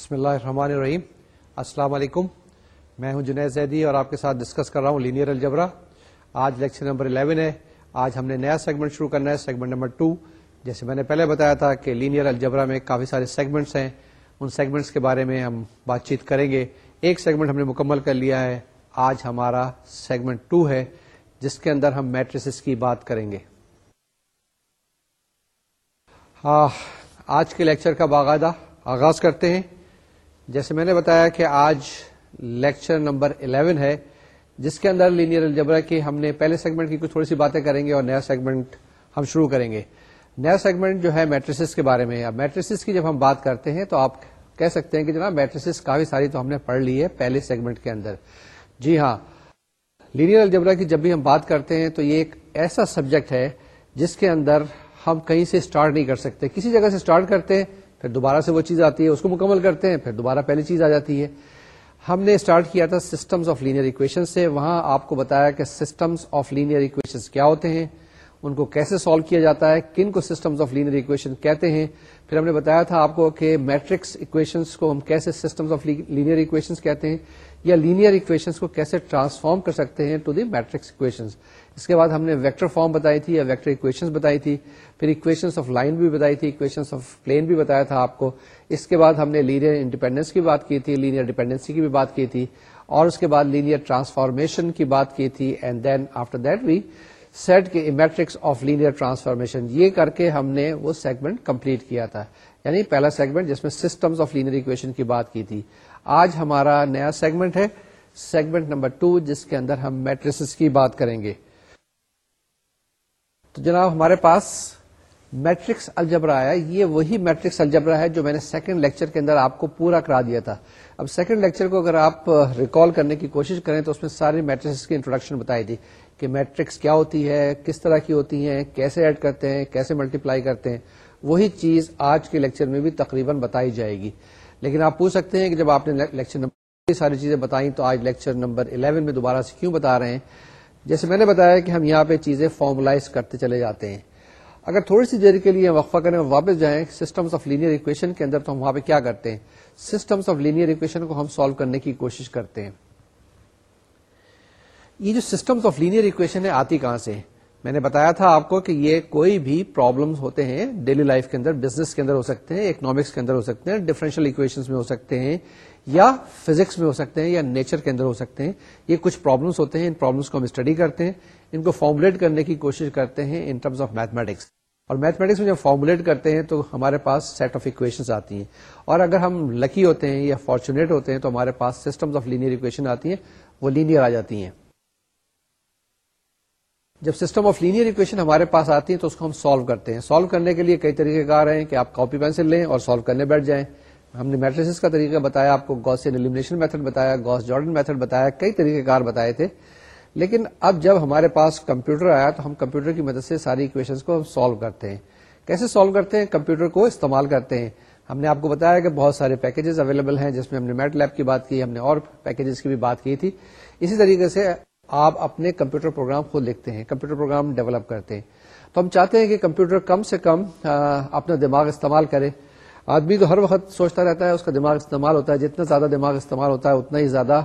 بسم اللہ الرحمن الرحیم السلام علیکم میں ہوں جنید زیدی اور آپ کے ساتھ ڈسکس کر رہا ہوں لینئر الجبرا آج لیکچر نمبر 11 ہے آج ہم نے نیا سیگمنٹ شروع کرنا ہے سیگمنٹ نمبر 2 جیسے میں نے پہلے بتایا تھا کہ لینئر الجبرا میں کافی سارے سیگمنٹس ہیں ان سیگمنٹس کے بارے میں ہم بات چیت کریں گے ایک سیگمنٹ ہم نے مکمل کر لیا ہے آج ہمارا سیگمنٹ ٹو ہے جس کے اندر ہم میٹریسز کی بات کریں گے ہاں، آج کے لیکچر کا باغاعدہ آغاز کرتے ہیں جیسے میں نے بتایا کہ آج لیکچر نمبر 11 ہے جس کے اندر لینئر الجبرا کی ہم نے پہلے سیگمنٹ کی کچھ تھوڑی سی باتیں کریں گے اور نیا سیگمنٹ ہم شروع کریں گے نیا سیگمنٹ جو ہے میٹریسس کے بارے میں میٹریسس کی جب ہم بات کرتے ہیں تو آپ کہہ سکتے ہیں کہ جناب میٹریسس کافی ساری تو ہم نے پڑھ لی ہے پہلے سیگمنٹ کے اندر جی ہاں لینئر الجبرا کی جب بھی ہم بات کرتے ہیں تو یہ ایک ایسا سبجیکٹ ہے جس کے اندر ہم کہیں سے اسٹارٹ نہیں کر سکتے کسی جگہ سے اسٹارٹ کرتے ہیں پھر دوبارہ سے وہ چیز آتی ہے اس کو مکمل کرتے ہیں پھر دوبارہ پہلی چیز آ جاتی ہے ہم نے اسٹارٹ کیا تھا سسٹمس آف لینئر اکویشن سے وہاں آپ کو بتایا کہ سسٹمس آف لینئر اکویشن کیا ہوتے ہیں ان کو کیسے سالو کیا جاتا ہے کن کو سسٹمس آف لینئر اکویشن کہتے ہیں پھر ہم نے بتایا تھا آپ کو کہ میٹرکس اکویشن کو ہم کیسے سسٹمس لینئر اکویشن کہتے ہیں یا لینئر اکویشنس کو کیسے ٹرانسفارم کر سکتے ہیں ٹو دی میٹرکس اکویشنس اس کے بعد ہم نے ویکٹر فارم بتائی تھی یا ویکٹر اکویشنس بتائی تھی پھر اکویشنس آف لائن بھی بتائی تھی اکویشن آف پلین بھی بتایا تھا آپ کو اس کے بعد ہم نے لینئر انڈیپینڈنس کی بات کی تھی لینئر ڈیپینڈنسی کی بھی بات کی تھی اور اس کے بعد لینئر ٹرانسفارمیشن کی بات کی تھی and then after that we set matrix of linear transformation یہ کر کے ہم نے وہ سیگمنٹ کمپلیٹ کیا تھا یعنی پہلا سیگمنٹ جس میں سسٹمز آف لینئر اکویشن کی بات کی تھی آج ہمارا نیا سیگمنٹ ہے سیگمنٹ نمبر ٹو جس کے اندر ہم میٹریسز کی بات کریں گے تو جناب ہمارے پاس میٹرکس الجبرا ہے یہ وہی میٹرکس الجبرا ہے جو میں نے سیکنڈ لیکچر کے اندر آپ کو پورا کرا دیا تھا اب سیکنڈ لیکچر کو اگر آپ ریکال کرنے کی کوشش کریں تو اس میں سارے میٹرکس کی انٹروڈکشن بتائی تھی کہ میٹرکس کیا ہوتی ہے کس طرح کی ہوتی ہیں کیسے ایڈ کرتے ہیں کیسے ملٹیپلائی کرتے ہیں وہی چیز آج کے لیکچر میں بھی تقریباً بتائی جائے گی لیکن آپ پوچھ سکتے ہیں کہ جب آپ نے لیکچر نمبر ساری چیزیں بتائیں تو آج لیکچر نمبر 11 میں دوبارہ سے کیوں بتا رہے ہیں جیسے میں نے بتایا کہ ہم یہاں پہ چیزیں فارملائز کرتے چلے جاتے ہیں اگر تھوڑی سی دیر کے لیے وقفہ کریں واپس جائیں سسٹمس آف لینئر اکویشن کے اندر تو ہم وہاں پہ کیا کرتے ہیں سسٹمس آف لینئر اکویشن کو ہم سالو کرنے کی کوشش کرتے ہیں یہ جو سسٹمس آف لینئر اکویشن ہے آتی کہاں سے میں نے بتایا تھا آپ کو کہ یہ کوئی بھی پرابلمس ہوتے ہیں ڈیلی لائف کے اندر بزنس کے اندر ہو سکتے ہیں اکنامکس کے اندر ہو سکتے ہیں ڈفرینشیل اکویشن میں ہو سکتے ہیں یا فزکس میں ہو سکتے ہیں یا نیچر کے اندر ہو سکتے ہیں یہ کچھ پرابلمس ہوتے ہیں ان پرابلمس کو ہم اسٹڈی کرتے ہیں ان کو فارمولیٹ کرنے کی کوشش کرتے ہیں ان ٹرمز آف میتھمیٹکس اور میتھمیٹکس میں جب فارمولیٹ کرتے ہیں تو ہمارے پاس سیٹ آف اکویشن آتی ہیں اور اگر ہم لکی ہوتے ہیں یا فارچونیٹ ہوتے ہیں تو ہمارے پاس سسٹمس آف لینئر اکویشن آتی ہیں وہ لینئر آ جاتی ہیں جب سسٹم آف لینئر اکویشن ہمارے پاس آتی ہیں تو اس کو ہم سالو کرتے ہیں سالو کرنے کے لیے کئی طریقے کار ہیں کہ آپ کاپی پینسل لیں اور سالو کرنے بیٹھ جائیں ہم نے میٹریس کا طریقہ بتایا آپ کو گوس ایلیمنیشن میتھڈ بتایا گوس جارڈن میتھڈ بتایا کئی طریقے کار بتائے تھے لیکن اب جب ہمارے پاس کمپیوٹر آیا تو ہم کمپیوٹر کی مدد سے ساری اکویشنز کو ہم سالو کرتے ہیں کیسے سالو کرتے ہیں کمپیوٹر کو استعمال کرتے ہیں ہم نے آپ کو بتایا کہ بہت سارے پیکجز اویلیبل ہیں جس میں ہم نے میٹ لیب کی بات کی ہم نے اور پیکجز کی بھی بات کی تھی اسی طریقے سے آپ اپنے کمپیوٹر پروگرام خود لکھتے ہیں کمپیوٹر پروگرام ڈیولپ کرتے ہیں تو ہم چاہتے ہیں کہ کمپیوٹر کم سے کم اپنا دماغ استعمال کرے آدمی تو ہر وقت سوچتا رہتا ہے اس کا دماغ استعمال ہوتا ہے جتنا زیادہ دماغ استعمال ہوتا ہے اتنا ہی زیادہ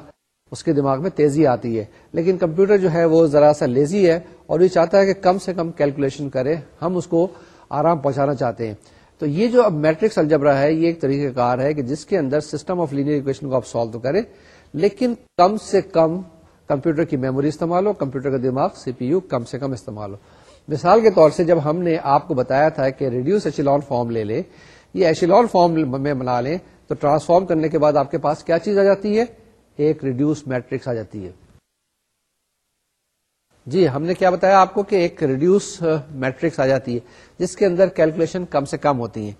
اس کے دماغ میں تیزی آتی ہے لیکن کمپیوٹر جو ہے وہ ذرا سا لیزی ہے اور یہ چاہتا ہے کہ کم سے کم کیلکولیشن کرے ہم اس کو آرام پہنچانا چاہتے ہیں تو یہ جو اب میٹرکس الجبرا ہے یہ ایک طریقہ کار ہے کہ جس کے اندر سسٹم آف لینئر کو آپ سالو کریں لیکن کم سے کم کمپیوٹر کی میموری استعمال ہو کمپیوٹر کا دماغ سی پی یو کم سے کم استعمال ہو مثال کے طور سے جب ہم نے آپ کو بتایا تھا کہ ریڈیوس ایشیلون فارم لے لیں یہ ایشیلون فارم میں بنا لیں تو ٹرانسفارم کرنے کے بعد آپ کے پاس کیا چیز آ جاتی ہے ایک ریڈیوس میٹرکس آ جاتی ہے جی ہم نے کیا بتایا آپ کو کہ ایک ریڈیوس میٹرکس آ جاتی ہے جس کے اندر کیلکولیشن کم سے کم ہوتی ہے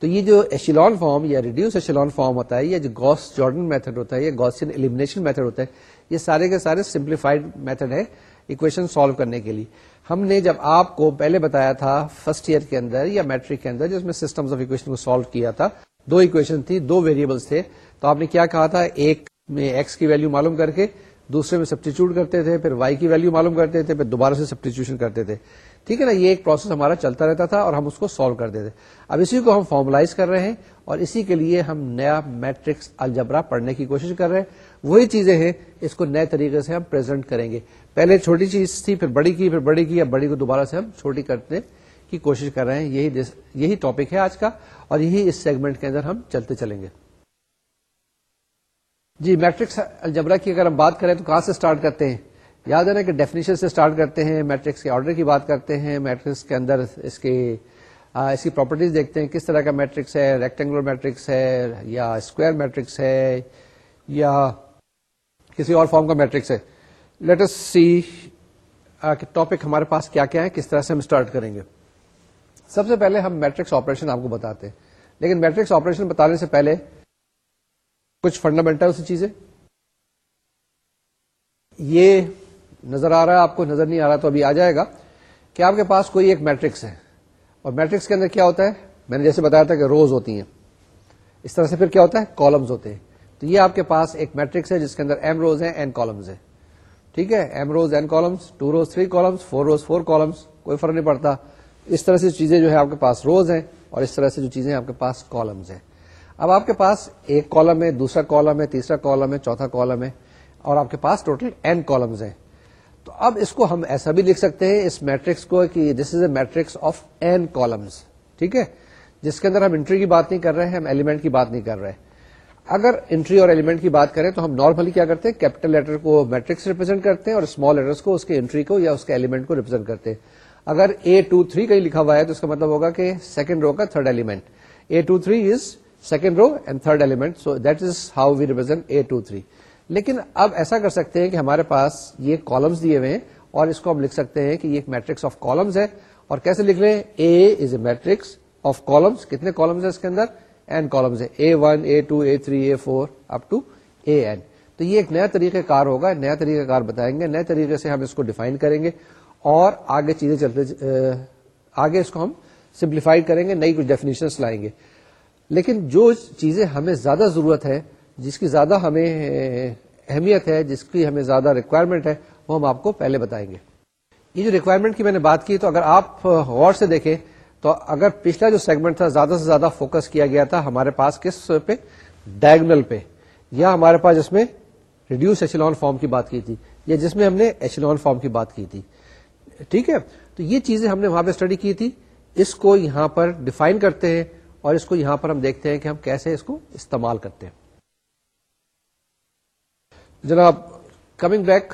تو یہ جو ایشیلون فارم یا ریڈیوس ایشیلون فارم ہوتا ہے یہ جو گوس جارڈن میتھڈ ہوتا ہے گوسن ایلیمنیشن میتھڈ ہوتا ہے یہ سارے کے سارے سمپلیفائڈ میتھڈ ہے اکویشن سالو کرنے کے لیے ہم نے جب آپ کو پہلے بتایا تھا فرسٹ ایئر کے اندر یا میٹرک کے اندر جس میں سسٹم آف اکویشن کو سالو کیا تھا دو اکویشن تھی دو ویریبلس تھے تو آپ نے کیا کہا تھا ایک میں ایکس کی ویلو معلوم کر کے دوسرے میں سبسٹیچیوٹ کرتے تھے پھر وائی کی ویلو معلوم کرتے تھے پھر دوبارہ سے سبسٹیچیوشن کرتے تھے ٹھیک ہے نا یہ ایک پروسیس ہمارا چلتا رہتا تھا اور ہم اس کو سالو کرتے تھے اب اسی کو ہم فارملائز کر رہے ہیں اور اسی کے لیے ہم نیا میٹرکس الجبرا پڑھنے کی کوشش کر رہے ہیں وہی چیزیں ہیں اس کو نئے طریقے سے ہم پریزنٹ کریں گے پہلے چھوٹی چیز تھی پھر بڑی کی پھر بڑی کی بڑی کو دوبارہ سے ہم چھوٹی کرنے کی کوشش کر رہے ہیں یہی یہی ٹاپک ہے آج کا اور یہی اس سیگمنٹ کے اندر ہم چلتے چلیں گے جی میٹرکس الجبرا کی اگر ہم بات کریں تو کہاں سے اسٹارٹ کرتے ہیں یاد ہے نا کہ ڈیفینیشن سے اسٹارٹ کرتے ہیں میٹرکس کے آرڈر کی بات کرتے ہیں میٹرکس کے اندر اس کے اس کی پراپرٹیز دیکھتے ہیں کس طرح کا میٹرکس ہے ریکٹینگولر میٹرکس ہے یا اسکوائر میٹرکس ہے یا کسی اور فارم کا میٹرکس ہے لیٹ ایس سی ٹاپک ہمارے پاس کیا کیا ہے کس طرح سے ہم اسٹارٹ کریں گے سب سے پہلے ہم میٹرکس آپریشن آپ کو بتاتے ہیں لیکن میٹرکس آپریشن بتانے سے پہلے کچھ فنڈامینٹل چیزیں یہ نظر آ رہا ہے آپ کو نظر نہیں آ رہا تو ابھی آ جائے گا کہ آپ کے پاس کوئی ایک میٹرکس ہے اور میٹرکس کے اندر کیا ہوتا ہے میں نے جیسے بتایا تھا کہ روز ہوتی ہیں اس طرح سے پھر کیا ہوتا ہے کالمز ہوتے ہیں تو یہ آپ کے پاس ایک میٹرکس ہے جس کے اندر ایم روز ہیں این کالمز ہیں ٹھیک ہے M rows N columns two rows three columns four rows four columns کوئی فرق نہیں پڑتا اس طرح سے چیزیں جو ہے آپ کے پاس روز ہیں اور اس طرح سے جو چیزیں آپ کے پاس کالمز ہیں اب آپ کے پاس ایک کالم ہے دوسرا کالم ہے تیسرا کالم ہے چوتھا کالم ہے اور آپ کے پاس ٹوٹل این کالمز ہیں تو اب اس کو ہم ایسا بھی لکھ سکتے ہیں اس میٹرکس کو کہ this is a matrix of N columns ٹھیک ہے جس کے اندر ہم انٹری کی بات نہیں کر رہے ہیں ہم ایلیمنٹ کی بات نہیں کر رہے ہیں اگر انٹری اور ایلیمنٹ کی بات کریں تو ہم نارملی کیا کرتے ہیں کیپٹل لیٹر کو میٹرکس ریپرزینٹ کرتے ہیں اور اسمال لیٹرس کو اس کے انٹری کو یا اس کے ایلیمنٹ کو ریپرزینٹ کرتے ہیں اگر اے ٹو تھری کہیں لکھا ہوا ہے تو اس کا مطلب ہوگا کہ سیکنڈ رو کا third element A two three is second row and third element so that is how we represent A two three لیکن اب ایسا کر سکتے ہیں کہ ہمارے پاس یہ کالمس دیے ہوئے ہیں اور اس کو ہم لکھ سکتے ہیں کہ یہ ایک میٹرکس آف کالمس ہے اور کیسے لکھ لیں A is a matrix of columns کتنے کالمس ہیں اس کے اندر columns A one A two A three A four up to A N تو یہ ایک نیا طریقہ کار ہوگا نیا طریقہ کار بتائیں گے نئے طریقے سے ہم اس کو ڈیفائن کریں گے اور آگے چیزیں چلتے آگے اس کو ہم سمپلیفائی کریں گے نئی کچھ ڈیفینیشن لائیں گے لیکن جو چیزیں ہمیں زیادہ ضرورت ہے جس کی زیادہ ہمیں اہمیت ہے جس کی ہمیں زیادہ ریکوائرمنٹ ہے وہ ہم آپ کو پہلے بتائیں گے یہ جو ریکوائرمنٹ کی میں نے بات کی تو اگر آپ غور سے دیکھیں تو اگر پچھلا جو سیگمنٹ تھا زیادہ سے زیادہ فوکس کیا گیا تھا ہمارے پاس کس پہ ڈائگنل پہ یا ہمارے پاس جس میں ریڈیوس ایچلون فارم کی بات کی تھی یا جس میں ہم نے ایچلون فارم کی بات کی تھی ٹھیک ہے تو یہ چیزیں ہم نے وہاں پہ اسٹڈی کی تھی اس کو یہاں پر ڈیفائن کرتے ہیں اور اس کو یہاں پر ہم دیکھتے ہیں کہ ہم کیسے اس کو استعمال کرتے ہیں جناب coming back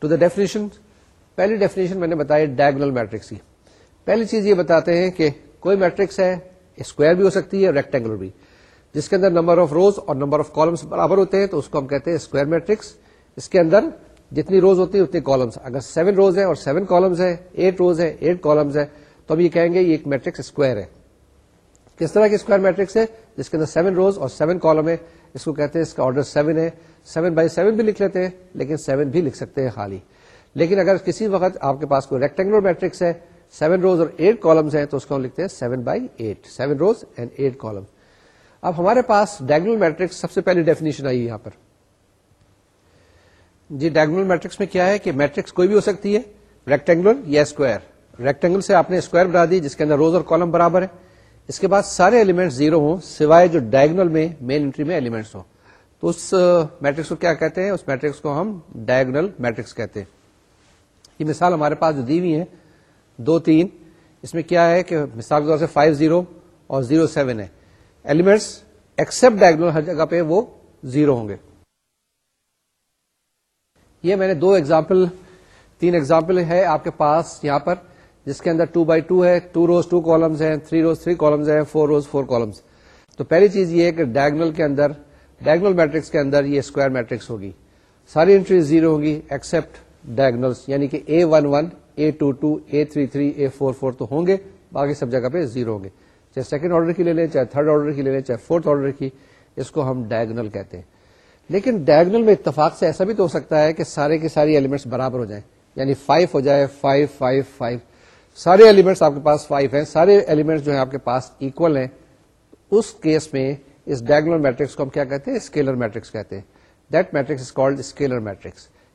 to the definition پہلی ڈیفینیشن میں نے بتایا ڈائگنل میٹرکس کی پہلی چیز یہ بتاتے ہیں کہ کوئی میٹرکس ہے اسکوائر بھی ہو سکتی ہے ریکٹینگولر بھی جس کے اندر نمبر آف روز اور نمبر آف کالمس برابر ہوتے ہیں تو اس کو ہم کہتے ہیں اسکوائر میٹرکس اس کے اندر جتنی روز ہوتی ہیں اتنی کالمس اگر سیون روز ہے اور سیون کالمس ہے ایٹ روز ہے ایٹ کالمس ہے تو ہم یہ کہیں گے یہ ایک میٹرکس اسکوائر ہے کس طرح کی اسکوائر میٹرکس ہے جس کے اندر سیون روز اور سیون کالم ہے اس کو کہتے ہیں اس کا آرڈر سیون ہے سیون بائی سیون بھی لکھ لیتے ہیں لیکن سیون بھی لکھ سکتے ہیں خالی لیکن اگر کسی وقت آپ کے پاس کوئی ریکٹینگولر میٹرکس ہے سیون روز اور ایٹ کالمس ہیں تو اس کو ہم لکھتے ہیں seven by eight seven rows and eight column اب ہمارے پاس ڈائگنل میٹرکس سب سے پہلی ڈیفینیشن آئی یہاں پر جی ڈائگنل میٹرکس میں کیا ہے کہ میٹرکس کوئی بھی ہو سکتی ہے ریکٹینگولر یا اسکوائر ریکٹینگل سے آپ نے اسکوائر بنا دی جس کے اندر روز اور کالم برابر ہے اس کے بعد سارے ایلیمنٹ زیرو ہوں سوائے جو ڈائگنل میں مین انٹری میں ایلیمنٹس ہوں تو اس میٹرکس کو کیا کہتے ہیں اس میٹرکس کو ہم ڈائگنل میٹرکس کہتے ہیں یہ مثال ہمارے پاس جو دی ہوئی ہے دو تین اس میں کیا ہے کہ مثال کے طور سے فائیو زیرو اور زیرو سیون ہے ایلیمنٹس ایکسپٹ ڈائگنل ہر جگہ پہ وہ زیرو ہوں گے یہ میں نے دو ایگزامپل تین ایگزامپل ہے آپ کے پاس یہاں پر جس کے اندر ٹو بائی ٹو ہے ٹو روز ٹو کالمز ہیں تھری روز تھری کالمز ہیں فور روز فور کالمز تو پہلی چیز یہ ہے کہ ڈائگنل کے اندر ڈائگنل میٹرکس کے اندر یہ اسکوائر میٹرکس ہوگی ساری انٹریز زیرو ہوگی ایکسپٹ ڈائگنلس یعنی کہ A one one A two two A three three A four four تو ہوں گے باقی سب جگہ پہ زیرو ہوں گے چاہے سیکنڈ آرڈر کی لے لیں چاہے تھرڈ آرڈر کی لے لیں چاہے فورتھ آرڈر کی اس کو ہم ڈائگنل کہتے ہیں لیکن ڈائگنل میں اتفاق سے ایسا بھی تو ہو سکتا ہے کہ سارے کے سارے ایلیمنٹس برابر ہو جائیں یعنی فائیو ہو جائے فائیو فائیو فائیو سارے ایلیمنٹس آپ کے پاس فائیو ہیں سارے ایلیمنٹس جو ہیں آپ کے پاس اکول ہیں اس کیس میں اس ڈائگنل میٹرکس کو ہم کیا کہتے ہیں اسکیلر میٹرکس کہتے ہیں that matrix matrix is called scalar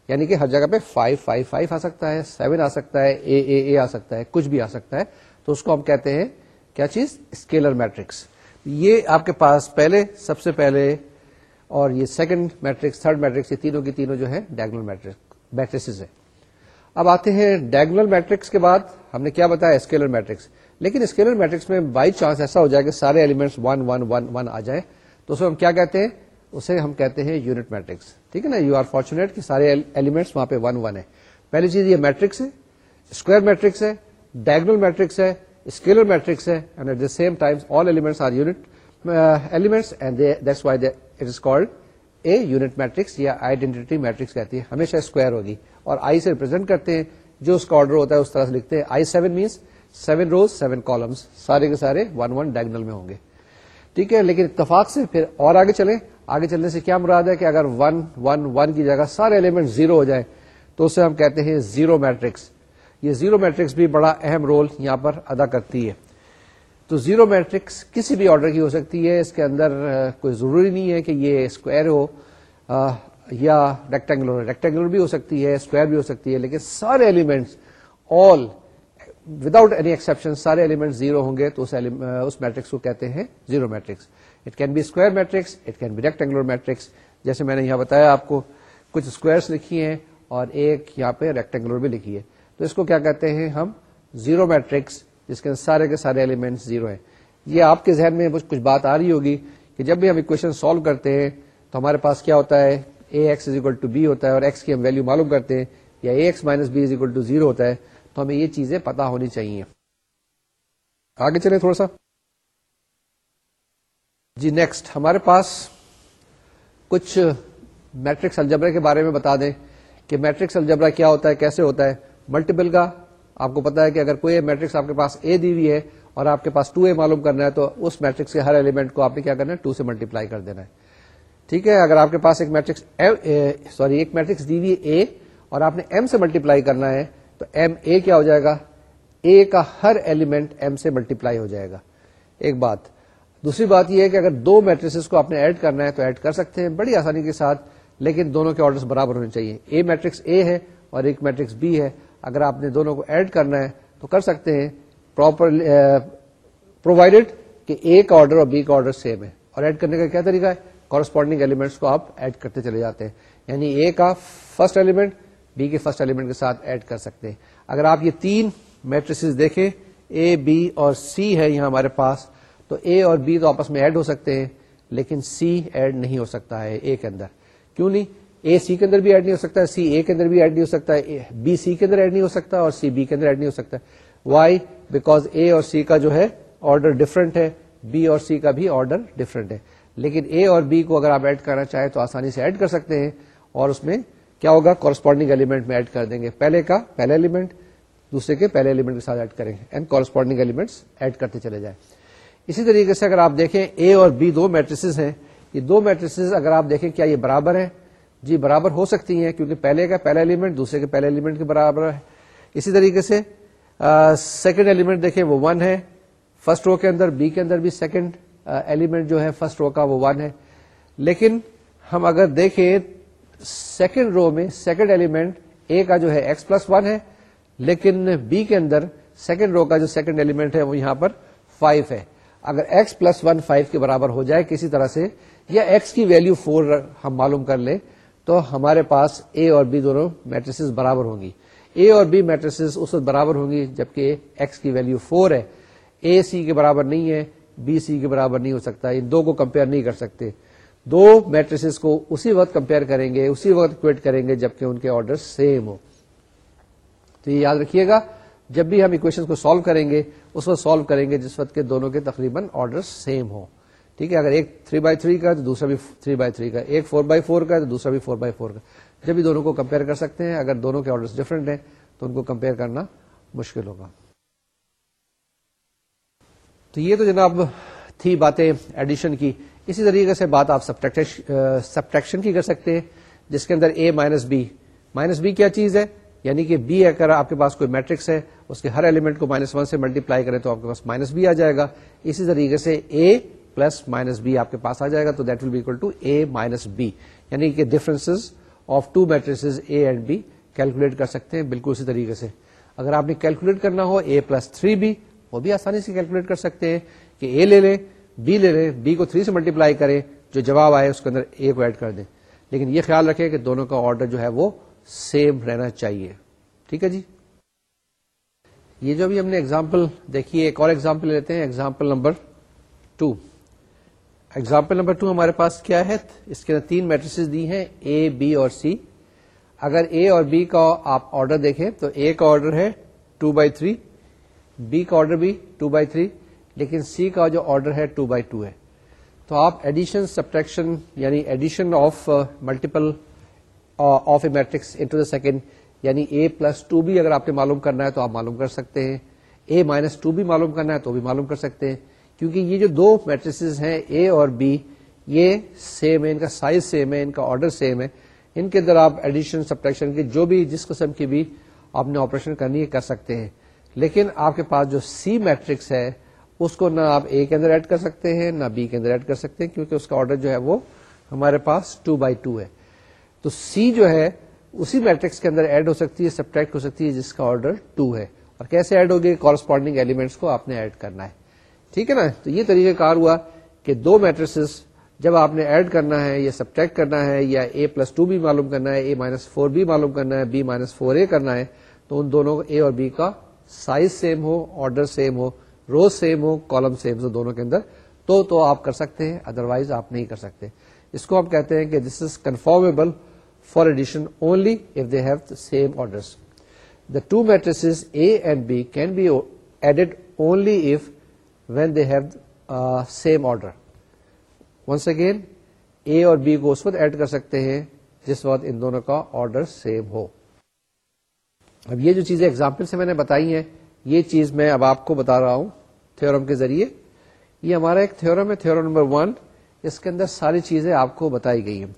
یعنی کہ ہر جگہ پہ فائیو فائیو فائیو آ سکتا ہے سیون آ سکتا ہے اے اے اے آ سکتا ہے کچھ بھی آ سکتا ہے تو اس کو ہم کہتے ہیں کیا چیز اسکیلر میٹرکس یہ آپ کے پاس پہلے سب سے پہلے اور یہ سیکنڈ میٹرکس تھرڈ میٹرکس یہ تینوں کی تینوں جو ہے ڈائگنل میٹرک میٹرک ہے اب آتے ہیں ڈائگنل میٹرکس کے بعد ہم نے کیا بتایا اسکیلر میٹرکس لیکن اسکیلر میٹرکس میں بائی چانس ایسا ہو جائے کہ سارے elements one one one one آ جائے تو اس میں ہم کیا کہتے ہیں اسے ہم کہتے ہیں یونٹ میٹرکس ٹھیک ہے نا یو آر فارچونیٹ کہ سارے ایلیمنٹس وہاں پہ ون ون ہے پہلی چیز یہ میٹرکس ہے اسکوائر میٹرکس ہے ڈائگنل میٹرکس ہے اسکیلر میٹرکس ہے and at the same time all elements are unit elements and why it is called a unit matrix یا آئیڈینٹی میٹرکس کہتی ہے ہمیشہ اسکوائر ہوگی اور آئی سے ریپرزینٹ کرتے ہیں جو اس کا آرڈر ہوتا ہے اس طرح سے لکھتے ہیں I seven means seven rows seven columns سارے کے سارے ون ون ڈائگنل میں ہوں گے ٹھیک ہے لیکن اتفاق سے پھر اور آگے چلیں آگے چلنے سے کیا مراد ہے کہ اگر ون ون ون کی جگہ سارے ایلیمنٹ زیرو ہو جائیں تو اسے ہم کہتے ہیں زیرو میٹرکس یہ زیرو میٹرکس بھی بڑا اہم رول یہاں پر ادا کرتی ہے تو زیرو میٹرکس کسی بھی آرڈر کی ہو سکتی ہے اس کے اندر کوئی ضروری نہیں ہے کہ یہ اسکوائر ہو یا ریکٹینگولر ریکٹینگولر بھی ہو سکتی ہے اسکوائر بھی ہو سکتی ہے لیکن سارے elements all without any exception سارے ایلیمنٹ زیرو ہوں گے تو اس میٹرکس کو کہتے ہیں zero matrix it can be square matrix it can be rectangular matrix جیسے میں نے یہاں بتایا آپ کو کچھ اسکوائرس لکھی ہیں اور ایک یہاں پہ ریکٹینگولر بھی لکھی ہے تو اس کو کیا کہتے ہیں ہم زیرو میٹرکس جس کے سارے کے سارے ایلیمنٹ زیرو ہیں یہ آپ کے ذہن میں کچھ بات آ رہی ہوگی کہ جب بھی ہم اکویشن سالو کرتے ہیں تو ہمارے پاس کیا ہوتا ہے A X is equal to B ہوتا ہے اور ایکس کی ہم ویلو معلوم کرتے ہیں یا A X minus B is equal to zero ہوتا ہے تو ہمیں یہ چیزیں پتا ہونی چاہیے آگے چلیں تھوڑا سا جی نیکسٹ ہمارے پاس کچھ میٹرکس الجبرا کے بارے میں بتا دیں کہ میٹرکس الجبرا کیا ہوتا ہے کیسے ہوتا ہے ملٹیپل کا آپ کو پتا ہے کہ اگر کوئی میٹرکس آپ کے پاس اے دی ہوئی ہے اور آپ کے پاس ٹو اے معلوم کرنا ہے تو اس میٹرکس کے ہر ایلیمنٹ کو آپ نے کیا کرنا ہے ٹو سے ملٹیپلائی کر دینا ہے ٹھیک ہے اگر آپ کے پاس ایک میٹرکس سوری ایک میٹرکس دی ہے اے اور آپ نے ایم سے ملٹیپلائی کرنا ہے تو ایم اے کیا ہو جائے گا اے کا ہر ایلیمنٹ ایم سے ملٹیپلائی ہو جائے گا ایک بات دوسری بات یہ ہے کہ اگر دو میٹرسز کو آپ نے ایڈ کرنا ہے تو ایڈ کر سکتے ہیں بڑی آسانی کے ساتھ لیکن دونوں کے آرڈرس برابر ہونے چاہیے اے میٹرکس اے ہے اور ایک میٹرکس بی ہے اگر آپ نے دونوں کو ایڈ کرنا ہے تو کر سکتے ہیں پراپر پرووائڈیڈ uh, کہ اے کا آرڈر اور بی کا آرڈر سیم ہے اور ایڈ کرنے کا کیا طریقہ ہے کورسپونڈنگ ایلیمنٹس کو آپ ایڈ کرتے چلے جاتے ہیں یعنی اے کا فرسٹ ایلیمنٹ بی کے فرسٹ ایلیمنٹ کے ساتھ ایڈ کر سکتے ہیں اگر آپ یہ تین میٹریسز دیکھیں اے بی اور سی ہے یہاں ہمارے پاس تو اے اور بی تو آپس میں ایڈ ہو سکتے ہیں لیکن سی ایڈ نہیں ہو سکتا ہے اے کے اندر کیوں نہیں اے سی کے اندر بھی ایڈ نہیں ہو سکتا سی اے کے اندر بھی ایڈ نہیں ہو سکتا ہے بی سی کے اندر ایڈ نہیں ہو سکتا اور سی بی کے اندر ایڈ نہیں ہو سکتا وائی بیکاز اے اور سی کا جو ہے آرڈر ڈفرنٹ ہے بی اور سی کا بھی آرڈر ڈفرینٹ ہے لیکن اے اور بی کو اگر آپ ایڈ کرنا چاہیں تو آسانی سے ایڈ کر سکتے ہیں اور اس میں کیا ہوگا کورسپونڈنگ ایلیمنٹ میں ایڈ کر دیں گے پہلے کا پہلے ایلیمنٹ دوسرے کے پہلے ایلیمنٹ کے ساتھ ایڈ کریں گے اینڈ کورسپونڈنگ ایلیمنٹ ایڈ کرتے چلے جائیں اسی طریقے سے اگر آپ دیکھیں اے اور بی دو میٹریسز ہیں یہ دو میٹریس اگر آپ دیکھیں کیا یہ برابر ہیں جی برابر ہو سکتی ہیں کیونکہ پہلے کا پہلا ایلیمنٹ دوسرے کے پہلے ایلیمنٹ کے برابر ہے اسی طریقے سے سیکنڈ ایلیمنٹ دیکھیں وہ ون ہے فرسٹ رو کے اندر بی کے اندر بھی سیکنڈ ایلیمنٹ جو ہے فرسٹ رو کا وہ ون ہے لیکن ہم اگر دیکھیں سیکنڈ رو میں سیکنڈ ایلیمنٹ اے کا جو ہے ایکس پلس ون ہے لیکن بی کے اندر سیکنڈ رو کا جو سیکنڈ ایلیمنٹ ہے وہ یہاں پر فائیو ہے اگر ایکس پلس ون فائیو کے برابر ہو جائے کسی طرح سے یا ایکس کی ویلو فور ہم معلوم کر لیں تو ہمارے پاس اے اور بی دونوں میٹریسز برابر ہوں گی اے اور بی میٹریس اس وقت برابر ہوں گی جبکہ ایکس کی ویلو فور ہے اے سی کے برابر نہیں ہے بی سی کے برابر نہیں ہو سکتا ان دو کو کمپیئر نہیں کر سکتے دو میٹریسز کو اسی وقت کمپیئر کریں گے اسی وقت کویٹ کریں گے جبکہ ان کے آرڈر سیم ہو تو یہ یاد رکھیے گا جب بھی ہم اکویشن کو سالو کریں گے اس سالو کریں گے جس وقت کے دونوں کے تقریباً آرڈر سیم ہو ٹھیک ہے اگر ایک تھری بائی تھری کا تو دوسرا بھی تھری بائی تھری کا ایک فور بائی فور کا تو دوسرا بھی فور بائی فور کا جب بھی دونوں کو کمپیئر کر سکتے ہیں اگر دونوں کے آرڈر ڈفرینٹ ہیں تو ان کو کمپیئر کرنا مشکل ہوگا تو یہ تو جناب تھی باتیں ایڈیشن کی اسی طریقے سے بات آپ سبٹریکشن کی کر سکتے ہیں جس کے اندر A minus B minus B کیا چیز ہے یعنی کہ بی اگر آپ کے پاس کوئی میٹرکس ہے اس کے ہر ایلیمنٹ کو مائنس ون سے ملٹیپلائی کریں تو آپ کے پاس مائنس بی آ جائے گا اسی طریقے سے اے پلس مائنس بی آپ کے پاس آ جائے گا تو that will be equal to A minus B یعنی کہ difference of two matrices A and B calculate کر سکتے ہیں بالکل اسی طریقے سے اگر آپ نے کیلکولیٹ کرنا ہو اے پلس تھری بی وہ بھی آسانی سے کیلکولیٹ کر سکتے ہیں کہ اے لے لیں بی لے لیں بی کو تھری سے ملٹیپلائی کریں جو جواب آئے اس کے اندر اے کو ایڈ کر دیں لیکن یہ خیال رکھیں کہ دونوں کا آرڈر جو ہے وہ سیم رہنا چاہیے ٹھیک ہے جی یہ جو بھی ہم نے ایگزامپل دیکھیے ایک اور ایگزامپل لیتے ہیں example number two example number two ہمارے پاس کیا ہے اس کے اندر تین میٹریسز دی ہیں اے بی اور سی اگر اے اور بی کا آپ آرڈر دیکھیں تو اے کا آرڈر ہے ٹو بائی تھری بی کا آرڈر بھی ٹو بائی تھری لیکن سی کا جو آرڈر ہے ٹو بائی ٹو ہے تو آپ ایڈیشن سبٹریکشن یعنی addition of multiple of A matrix into the second یعنی اے پلس ٹو بھی اگر آپ نے معلوم کرنا ہے تو آپ معلوم کر سکتے ہیں اے مائنس ٹو بھی معلوم کرنا ہے تو بھی معلوم کر سکتے ہیں کیونکہ یہ جو دو میٹرس ہیں اے اور بی یہ سیم ہے ان کا سائز سیم ہے ان کا آرڈر سیم ہے ان کے اندر آپ ایڈیشن سبٹریکشن کے جو بھی جس قسم کی بھی آپ نے آپریشن کرنی ہے کر سکتے ہیں لیکن آپ کے پاس جو سی میٹرکس ہے اس کو نہ آپ اے کے اندر ایڈ کر سکتے ہیں نہ بی کے اندر ایڈ کر سکتے ہیں کیونکہ اس کا آرڈر جو ہے وہ ہمارے پاس ٹو بائی ٹو ہے تو سی جو ہے اسی میٹرکس کے اندر ایڈ ہو سکتی ہے سبٹریکٹ ہو سکتی ہے جس کا آرڈر ٹو ہے اور کیسے ایڈ ہوگی کورسپونڈنگ ایلیمنٹس کو آپ نے ایڈ کرنا ہے ٹھیک ہے نا تو یہ طریقہ کار ہوا کہ دو میٹرس جب آپ نے ایڈ کرنا ہے یا سبٹریکٹ کرنا ہے یا اے پلس ٹو بھی معلوم کرنا ہے اے مائنس فور بھی معلوم کرنا ہے بی مائنس فور اے کرنا ہے تو ان دونوں اے اور بی کا سائز سیم ہو آرڈر سیم ہو روز سیم ہو کالم سیم ہو دونوں کے اندر تو تو آپ کر سکتے ہیں ادروائز آپ نہیں کر سکتے اس کو آپ کہتے ہیں کہ this is conformable for addition only if they have same order the two matrices A and B can be add only if when they have same order once again A اور بی کو اس وقت add کر سکتے ہیں جس وقت ان دونوں کا آرڈر سیم ہو اب یہ جو چیزیں ایگزامپل سے میں نے بتائی ہیں یہ چیز میں اب آپ کو بتا رہا ہوں تھورم کے ذریعے یہ ہمارا ایک تھورم ہے تھھیورم نمبر ون اس کے اندر ساری چیزیں آپ کو بتائی گئی ہیں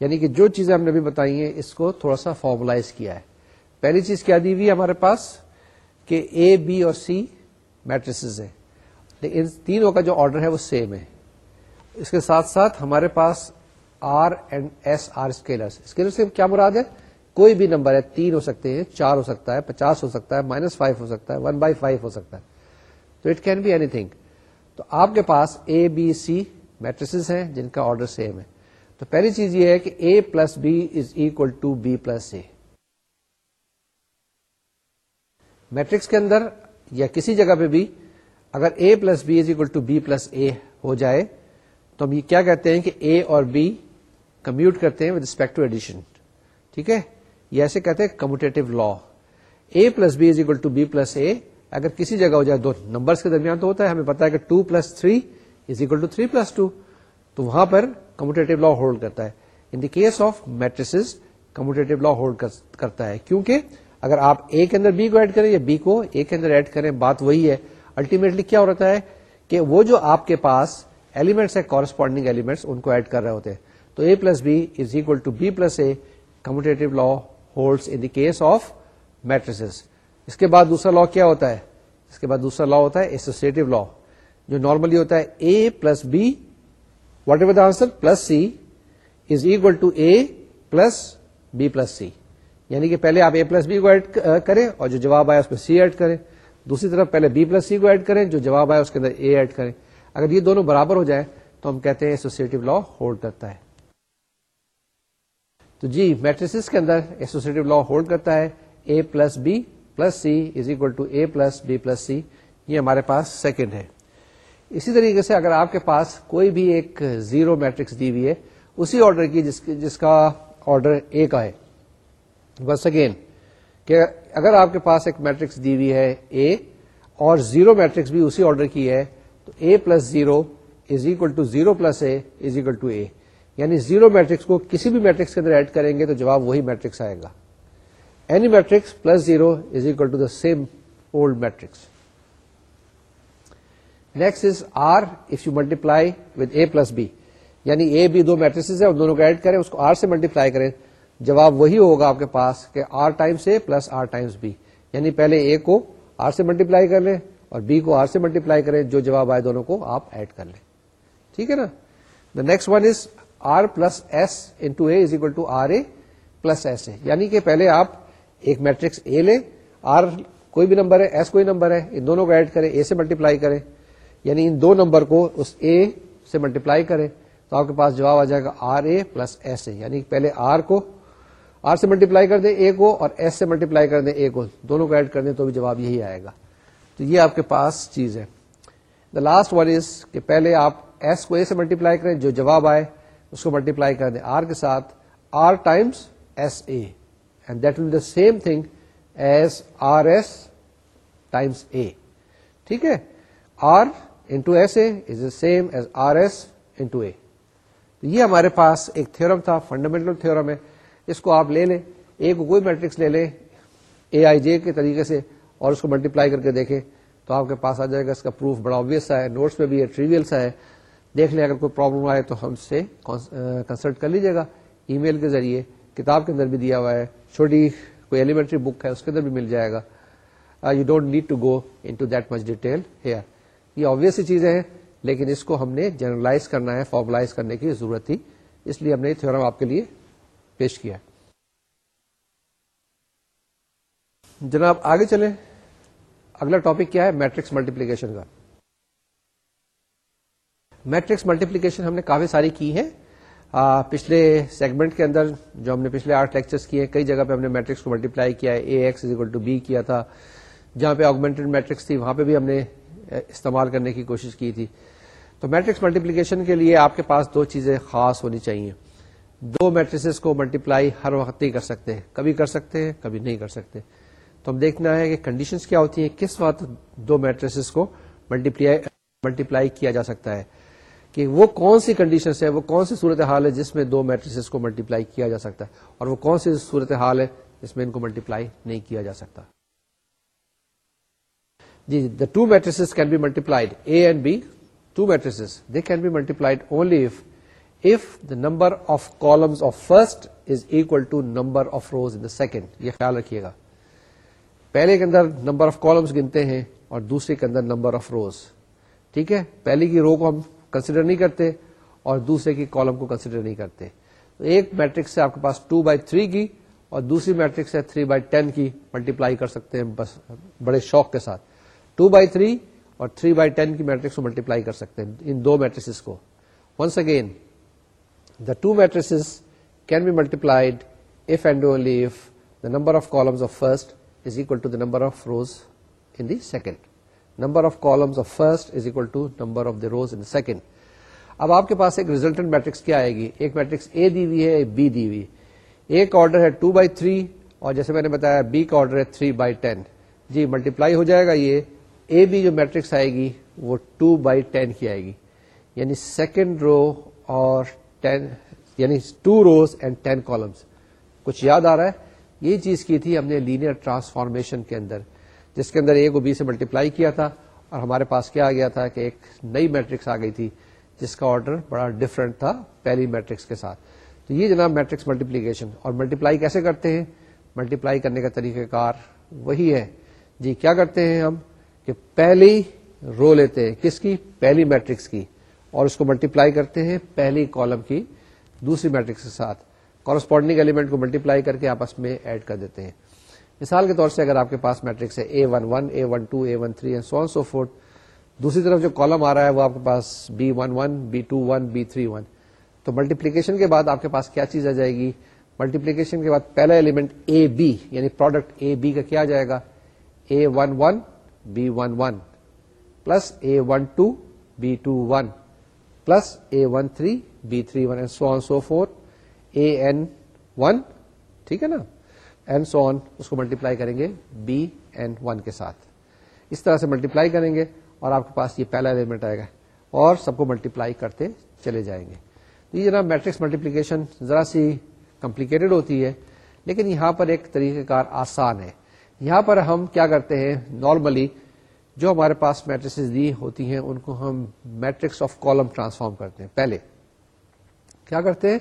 یعنی کہ جو چیزیں ہم نے ابھی بتائی ہیں اس کو تھوڑا سا فارملائز کیا ہے پہلی چیز کیا دی ہوئی ہمارے پاس کہ اے بی اور سی میٹریسز ہے ان تینوں کا جو آرڈر ہے وہ سیم ہے اس کے ساتھ ساتھ ہمارے پاس R and S are scalars scalar سے کیا مراد ہے کوئی بھی نمبر ہے تین ہو سکتے ہیں چار ہو سکتا ہے پچاس ہو سکتا ہے مائنس فائیو ہو سکتا ہے ون بائی فائیو ہو سکتا ہے تو it can be anything تو آپ کے پاس اے بی سی میٹریسز ہیں جن کا آرڈر سیم ہے تو پہلی چیز یہ ہے کہ A plus B is equal to B plus A matrix کے اندر یا کسی جگہ پہ بھی اگر A plus B is equal to B plus A ہو جائے تو ہم یہ کیا کہتے ہیں کہ اے اور بی کمیوٹ کرتے ہیں ٹو ایڈیشن ٹھیک ہے یہ ایسے کہتے ہیں commutative law A plus B is equal to B plus A اگر کسی جگہ ہو جائے دو نمبرس کے درمیان تو ہوتا ہے ہمیں پتا ہے کہ two plus three is equal to three plus two تو وہاں پر کمپٹیٹو لا ہولڈ کرتا ہے in the case of matrices commutative law hold کرتا ہے کیونکہ اگر آپ اے کے اندر بی کو ایڈ کریں یا بی کو اے کے اندر ایڈ کریں بات وہی ہے الٹیمیٹلی کیا ہوتا ہے کہ وہ جو آپ کے پاس ایلیمنٹس ہیں کورسپونڈنگ ایلیمنٹس ان کو ایڈ کر رہے ہوتے ہیں تو A plus B is equal to B plus A commutative law hold in the case of matrices اس کے بعد دوسرا لا کیا ہوتا ہے اس کے بعد دوسرا لا ہوتا ہے ایسوسیٹو لا جو نارملی ہوتا ہے A plus B whatever the answer plus C is equal to A plus B plus C یعنی کہ پہلے آپ اے پلس بی کو ایڈ کریں اور جو جواب آیا اس میں سی ایڈ کریں دوسری طرف پہلے بی پلس سی کو ایڈ کریں جو جواب آیا اس کے اندر اے ایڈ کریں اگر یہ دونوں برابر ہو جائے تو ہم کہتے ہیں ایسوسیٹو لا ہولڈ کرتا ہے تو جی میٹریس کے اندر ایسوسیٹو لا ہولڈ کرتا ہے A plus B plus C is equal to A plus B plus C یہ ہمارے پاس سیکنڈ ہے اسی طریقے سے اگر آپ کے پاس کوئی بھی ایک زیرو میٹرکس دی ہوئی ہے اسی آرڈر کی جس جس کا آرڈر اے کا ہے بس اگین اگر آپ کے پاس ایک میٹرکس دی ہوئی ہے اے اور زیرو میٹرکس بھی اسی آرڈر کی ہے تو A plus zero is equal to zero plus A is equal to A یعنی زیرو میٹرکس کو کسی بھی میٹرکس کے اندر ایڈ کریں گے تو جواب وہی میٹرکس آئے گا any matrix plus zero is equal to the same old matrix next is R if you multiply with A plus B یعنی اے بی دو دونوں کو ایڈ کریں اس کو آر سے ملٹی پلائی کریں جواب وہی ہوگا آپ کے پاس کہ R times A plus R times B یعنی پہلے اے کو آر سے ملٹی پلائی کر لیں اور بی کو آر سے ملٹی پلائی کریں جو جواب آئے دونوں کو آپ ایڈ کر لیں ٹھیک ہے نا the next one is R plus S into A is equal to R A plus S A یعنی کہ پہلے آپ ایک میٹرکس اے لیں آر کوئی بھی نمبر ہے ایس کوئی نمبر ہے ان دونوں کو ایڈ کریں اے سے ملٹی پلائی کریں یعنی ان دو نمبر کو اس اے سے ملٹیپلائی کریں تو آپ کے پاس جواب آ جائے گا R A plus S A یعنی پہلے آر کو آر سے ملٹیپلائی کر دیں اے کو اور ایس سے ملٹیپلائی کر دیں اے کو دونوں کو ایڈ کر دیں تو بھی جواب یہی آئے گا تو یہ آپ کے پاس چیز ہے دا لاسٹ ون از کہ پہلے آپ ایس کو اے سے ملٹیپلائی کریں جو جواب آئے اس کو ملٹیپلائی کر دیں آر کے ساتھ R times S A and that will the same thing S R S times A ٹھیک ہے R same as R S into A یہ ہمارے پاس ایک تھورم تھا فنڈامنٹل تھیورم ہے اس کو آپ لے لیں اے کو کوئی میٹرکس لے لیں اے آئی جے کے طریقے سے اور اس کو ملٹیپلائی کر کے دیکھیں تو آپ کے پاس آ جائے گا اس کا پروف بڑا آبیس ہے نوٹس میں بھی ہے ٹریویل سا ہے دیکھ لیں اگر کوئی پرابلم آئے تو ہم سے کنسلٹ کر لیجیے گا ای میل کے ذریعے کتاب کے اندر بھی دیا ہوا ہے چھوٹی کوئی ایلیمنٹری بک ہے اس کے اندر بھی مل جائے گا you don't need to go into that much detail here یہ آبویس چیزیں ہیں لیکن اس کو ہم نے جنرلائز کرنا ہے فارملائز کرنے کی ضرورت تھی اس لیے ہم نے آپ کے لیے پیش کیا جناب آگے چلے اگلا ٹاپک کیا ہے میٹرکس ملٹیپلیکیشن کا میٹرکس ملٹیپلیکیشن ہم نے کافی ساری کی ہے پچھلے سیگمنٹ کے اندر جو ہم نے پچھلے آٹھ لیکچرز کیے کئی جگہ پہ ہم نے میٹرکس کو ملٹیپلائی کیا ہے اے ایکس ٹو بی کیا تھا جہاں پہ آگمنٹڈ میٹرکس تھی وہاں پہ بھی ہم نے استعمال کرنے کی کوشش کی تھی تو میٹرکس ملٹیپلیکیشن کے لیے آپ کے پاس دو چیزیں خاص ہونی چاہیے دو میٹریسز کو ملٹیپلائی ہر وقت نہیں کر سکتے ہیں کبھی کر سکتے ہیں کبھی نہیں کر سکتے تو ہم دیکھنا ہے کہ کنڈیشنز کیا ہوتی ہیں کس وقت دو میٹریسز کو ملٹیپلائی ملٹیپلائی کیا جا سکتا ہے کہ وہ کون سی ہے وہ کون سی صورتحال ہے جس میں دو میٹریسز کو ملٹیپلائی کیا جا سکتا ہے اور وہ کون سی صورتحال ہے جس میں ان کو ملٹیپلائی نہیں کیا جا سکتا جی the two matrices can be multiplied A and B two matrices they can be multiplied only if if the number of columns of first is equal to number of rows in second یہ خیال رکھیے گا پہلے کے اندر number of columns گنتے ہیں اور دوسرے کے اندر نمبر آف روز ٹھیک ہے پہلی کی رو کو ہم کنسیڈر نہیں کرتے اور دوسرے کی کالم کو کنسیڈر نہیں کرتے ایک میٹرک سے آپ کے پاس ٹو بائی تھری کی اور دوسری میٹرک سے تھری بائی ٹین کی ملٹیپلائی کر سکتے ہیں بس بڑے شوق کے ساتھ ٹو بائی تھری اور تھری بائی ٹین کی میٹرکس کو ملٹیپلائی کر سکتے ہیں ان دو میٹریس کو once again the two matrices can be multiplied plied if and only if the number of column of first is equal to the number of rows in the second number of column of first is equal to number of the rows in second اب آپ کے پاس ایک resultant matrix کیا آئے گی ایک matrix A دی ہوئی ہے بی دی ہوئی ایک آرڈر ہے ٹو بائی تھری اور جیسے میں نے بتایا بی کا آرڈر ہے تھری بائی ٹین جی ملٹیپلائی ہو جائے گا یہ اے بی جو میٹرکس آئے گی وہ ٹو بائی ٹین کی آئے گی یعنی سیکنڈ رو اور یعنی two rows and ten columns کچھ یاد آ رہا ہے یہ چیز کی تھی ہم نے لینئر ٹرانسفارمیشن کے اندر جس کے اندر اے کو بی سے ملٹیپلائی کیا تھا اور ہمارے پاس کیا آ گیا تھا کہ ایک نئی میٹرکس آ گئی تھی جس کا آرڈر بڑا ڈفرینٹ تھا پہلی میٹرکس کے ساتھ تو یہ جناب میٹرکس ملٹیپلیکیشن اور ملٹیپلائی کیسے کرتے ہیں ملٹیپلائی کرنے کا طریقہ کار وہی ہے جی کیا کرتے ہیں ہم کہ پہلی رو لیتے ہیں کس کی پہلی میٹرکس کی اور اس کو ملٹیپلائی کرتے ہیں پہلی کالم کی دوسری میٹرکس کے ساتھ کورسپونڈنگ ایلیمنٹ کو ملٹیپلائی کر کے آپس میں ایڈ کر دیتے ہیں مثال کے طور سے اگر آپ کے پاس میٹرکس ہے A one one A one two A one three so so forth دوسری طرف جو کالم آ رہا ہے وہ آپ کے پاس B one one B two one B three one تو ملٹیپلیکیشن کے بعد آپ کے پاس کیا چیز آ جائے گی ملٹیپلیکیشن کے بعد پہلا ایلیمنٹ اے بی یعنی پروڈکٹ اے بی کا کیا جائے گا A one one B one one plus A one two B two one plus A one three B three one so on so forth A N one ٹھیک ہے نا N سو آن اس کو multi پلائی کریں گے be N one کے ساتھ اس طرح سے ملٹی پلائی کریں گے اور آپ کے پاس یہ پہلا ایلیمنٹ آئے گا اور سب کو ملٹی پلائی کرتے چلے جائیں گے تو یہ جناب میٹرکس ملٹیپلیکیشن ذرا سی کمپلیکیٹڈ ہوتی ہے لیکن یہاں پر ایک طریقہ کار آسان ہے یہاں پر ہم کیا کرتے ہیں نارملی جو ہمارے پاس میٹرس ہوتی ہیں ان کو ہم میٹرکس آف کالم ٹرانسفارم کرتے ہیں پہلے کیا کرتے ہیں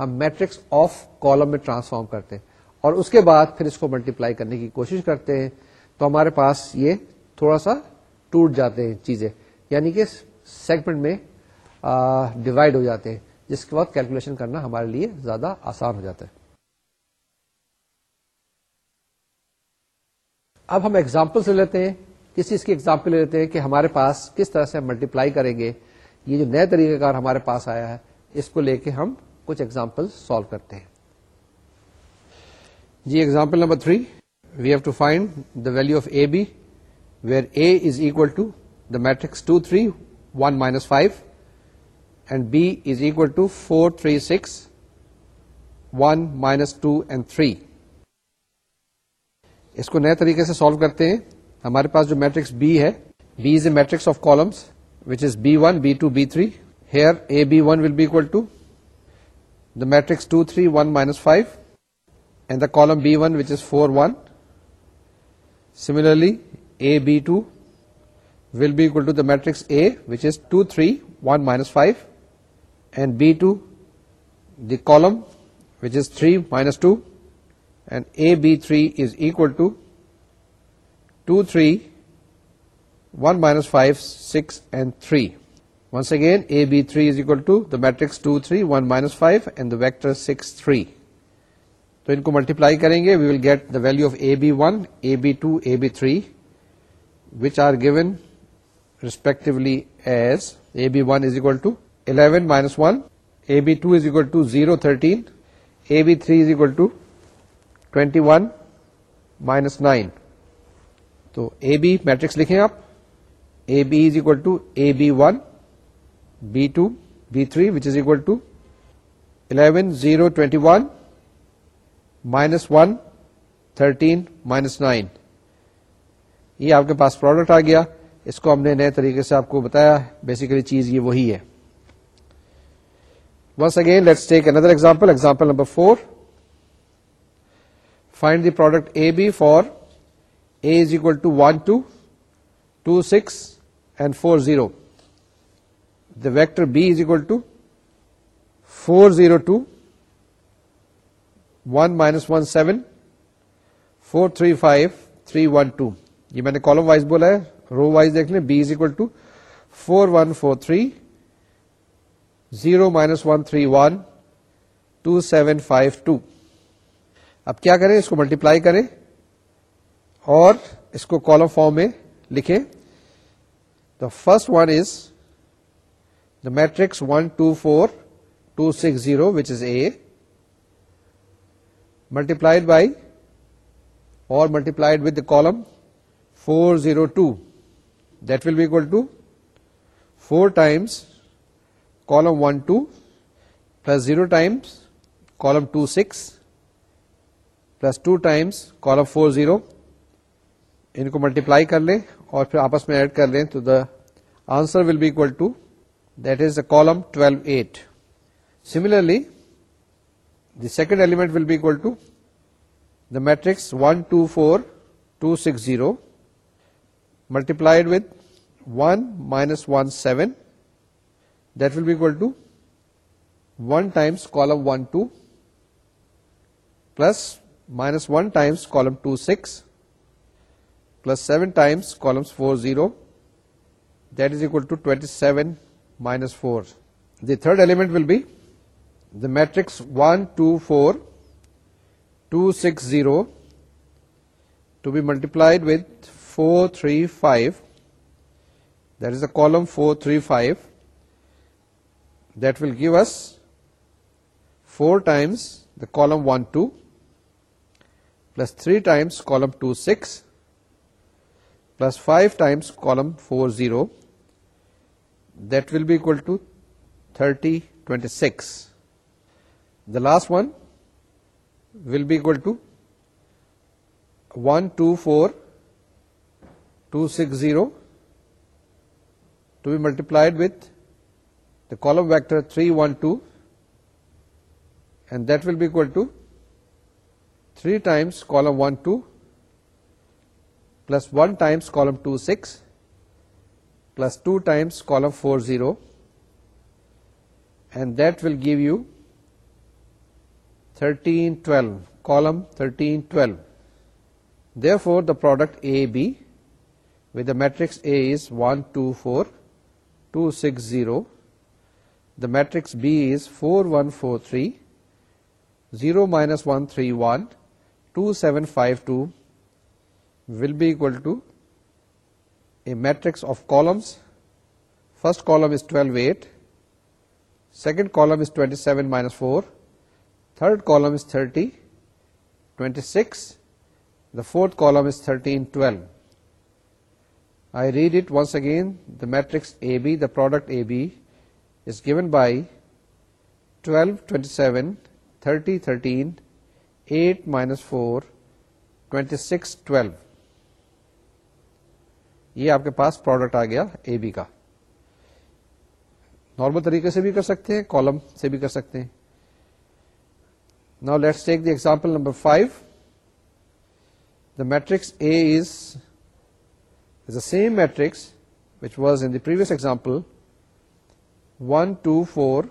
ہم میٹرکس آف کالم میں ٹرانسفارم کرتے ہیں اور اس کے بعد پھر اس کو ملٹیپلائی کرنے کی کوشش کرتے ہیں تو ہمارے پاس یہ تھوڑا سا ٹوٹ جاتے ہیں چیزیں یعنی کہ سیگمنٹ میں ڈیوائڈ ہو جاتے ہیں جس کے بعد کیلکولیشن کرنا ہمارے لیے زیادہ آسان ہو جاتا ہے اب ہم ایگزامپل لے لیتے ہیں کسی کی ایگزامپل لے لیتے ہیں کہ ہمارے پاس کس طرح سے ہم ملٹی پلائی کریں گے یہ جو نئے طریقہ کار ہمارے پاس آیا ہے اس کو لے کے ہم کچھ ایگزامپل سالو کرتے ہیں جی example number three we have to find the value of A B where A is equal to the matrix two three one minus five and B is equal to four three six one minus two and three اس کو نئے طریقے سے solve کرتے ہیں ہمارے پاس جو matrix B ہے B is A matrix of columns which is B one B two B three here A B one will be equal to the matrix two three one minus five and the column B one which is four one similarly A B two will be equal to the matrix A which is two three one minus five and B the column which is three minus two and A B three is equal to two three one minus five six and three once again A B three is equal to the matrix two three one minus five and the vector six three تو ان کو multiply کریں گے we will get the value of A B one A B two A B three which are given respectively as A B one is equal to eleven minus one A B two is equal to zero thirteen A B three is equal to minus nine تو A B matrix لکھیں آپ A B is equal to A B one B two B three which is equal to eleven zero twenty one minus one thirteen minus nine یہ آپ کے پاس product آ گیا اس کو ہم نے نئے طریقے سے آپ کو بتایا بیسیکلی چیز یہ وہی ہے once again let's take another example example number four find the product A B for A is equal to one two two six and four zero the vector B is equal to four zero two one minus one seven four three five three one two یہ میں نے column wise بولا ہے رو wise دیکھ لیں B is equal to four one four three zero minus one three one two seven five two اب کیا کریں اس کو ملٹیپلائی کریں اور اس کو کالم فارم میں لکھیں the first one is the matrix one two four two six zero which is A multiplied by اور multiplied with the column four zero two that will be equal to four times column one two plus zero times column two six plus two times column four zero ان کو multiply کر لیں اور پھر آپس میں add کر لیں تو the answer will be equal to that is a column twelve eight similarly the second element will be equal to the matrix one two four two six zero multiplied with one minus one seven that will be equal to one times column one two plus minus 1 times column 2, 6, plus 7 times columns 4, 0, that is equal to 27 minus 4. The third element will be the matrix 1, 2, 4, 2, 6, 0, to be multiplied with 4, 3, 5, that is the column 4, 3, 5, that will give us 4 times the column 1, 2, plus 3 times column 2, 6, plus 5 times column 4, 0, that will be equal to 30, 26. The last one will be equal to 124, 260, to be multiplied with the column vector 312, and that will be equal to 3 times column 1, 2, plus 1 times column 2, 6, plus 2 times column 4, 0, and that will give you 13, 12, column 13, 12. Therefore, the product AB with the matrix A is 1, 2, 4, 2, 6, 0. The matrix B is 4, 1, 4, 3, 0, minus 1, 3, 1, 2752 will be equal to a matrix of columns. First column is 12, 8. Second column is 27 minus 4. Third column is 30, 26. The fourth column is 13, 12. I read it once again. The matrix AB, the product AB, is given by 12, 27, 30, 13, eight minus four twenty six twelve یہ آپ کے پاس product آ گیا اے B کا normal طریقے سے بھی کر سکتے ہیں کالم سے بھی کر سکتے ہیں نا let's take the example number five the matrix A is the same matrix which was in previous example one two four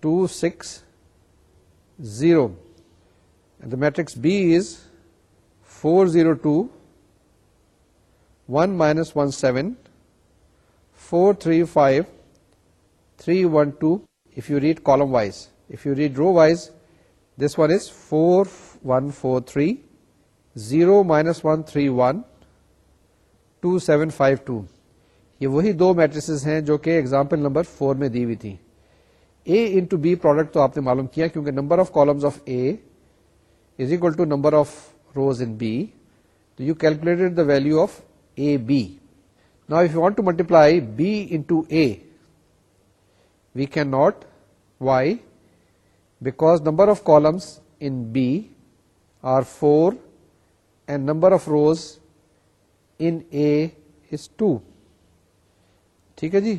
two six zero the matrix B is four zero two one minus one seven four three five three one two if you read column wise if you read row wise this one is four one four three zero minus one three one two seven five two یہ وہی دو matrices ہیں جو کہ example number four میں دی ہوئی تھی اے انٹو بی پروڈکٹ تو آپ نے معلوم کیا کیونکہ number of column of A number of rows in B you calculate the value of A B نا you want to multiply B Why? Can not why columns number of columns in B are four and number of rows in ٹھیک ہے جی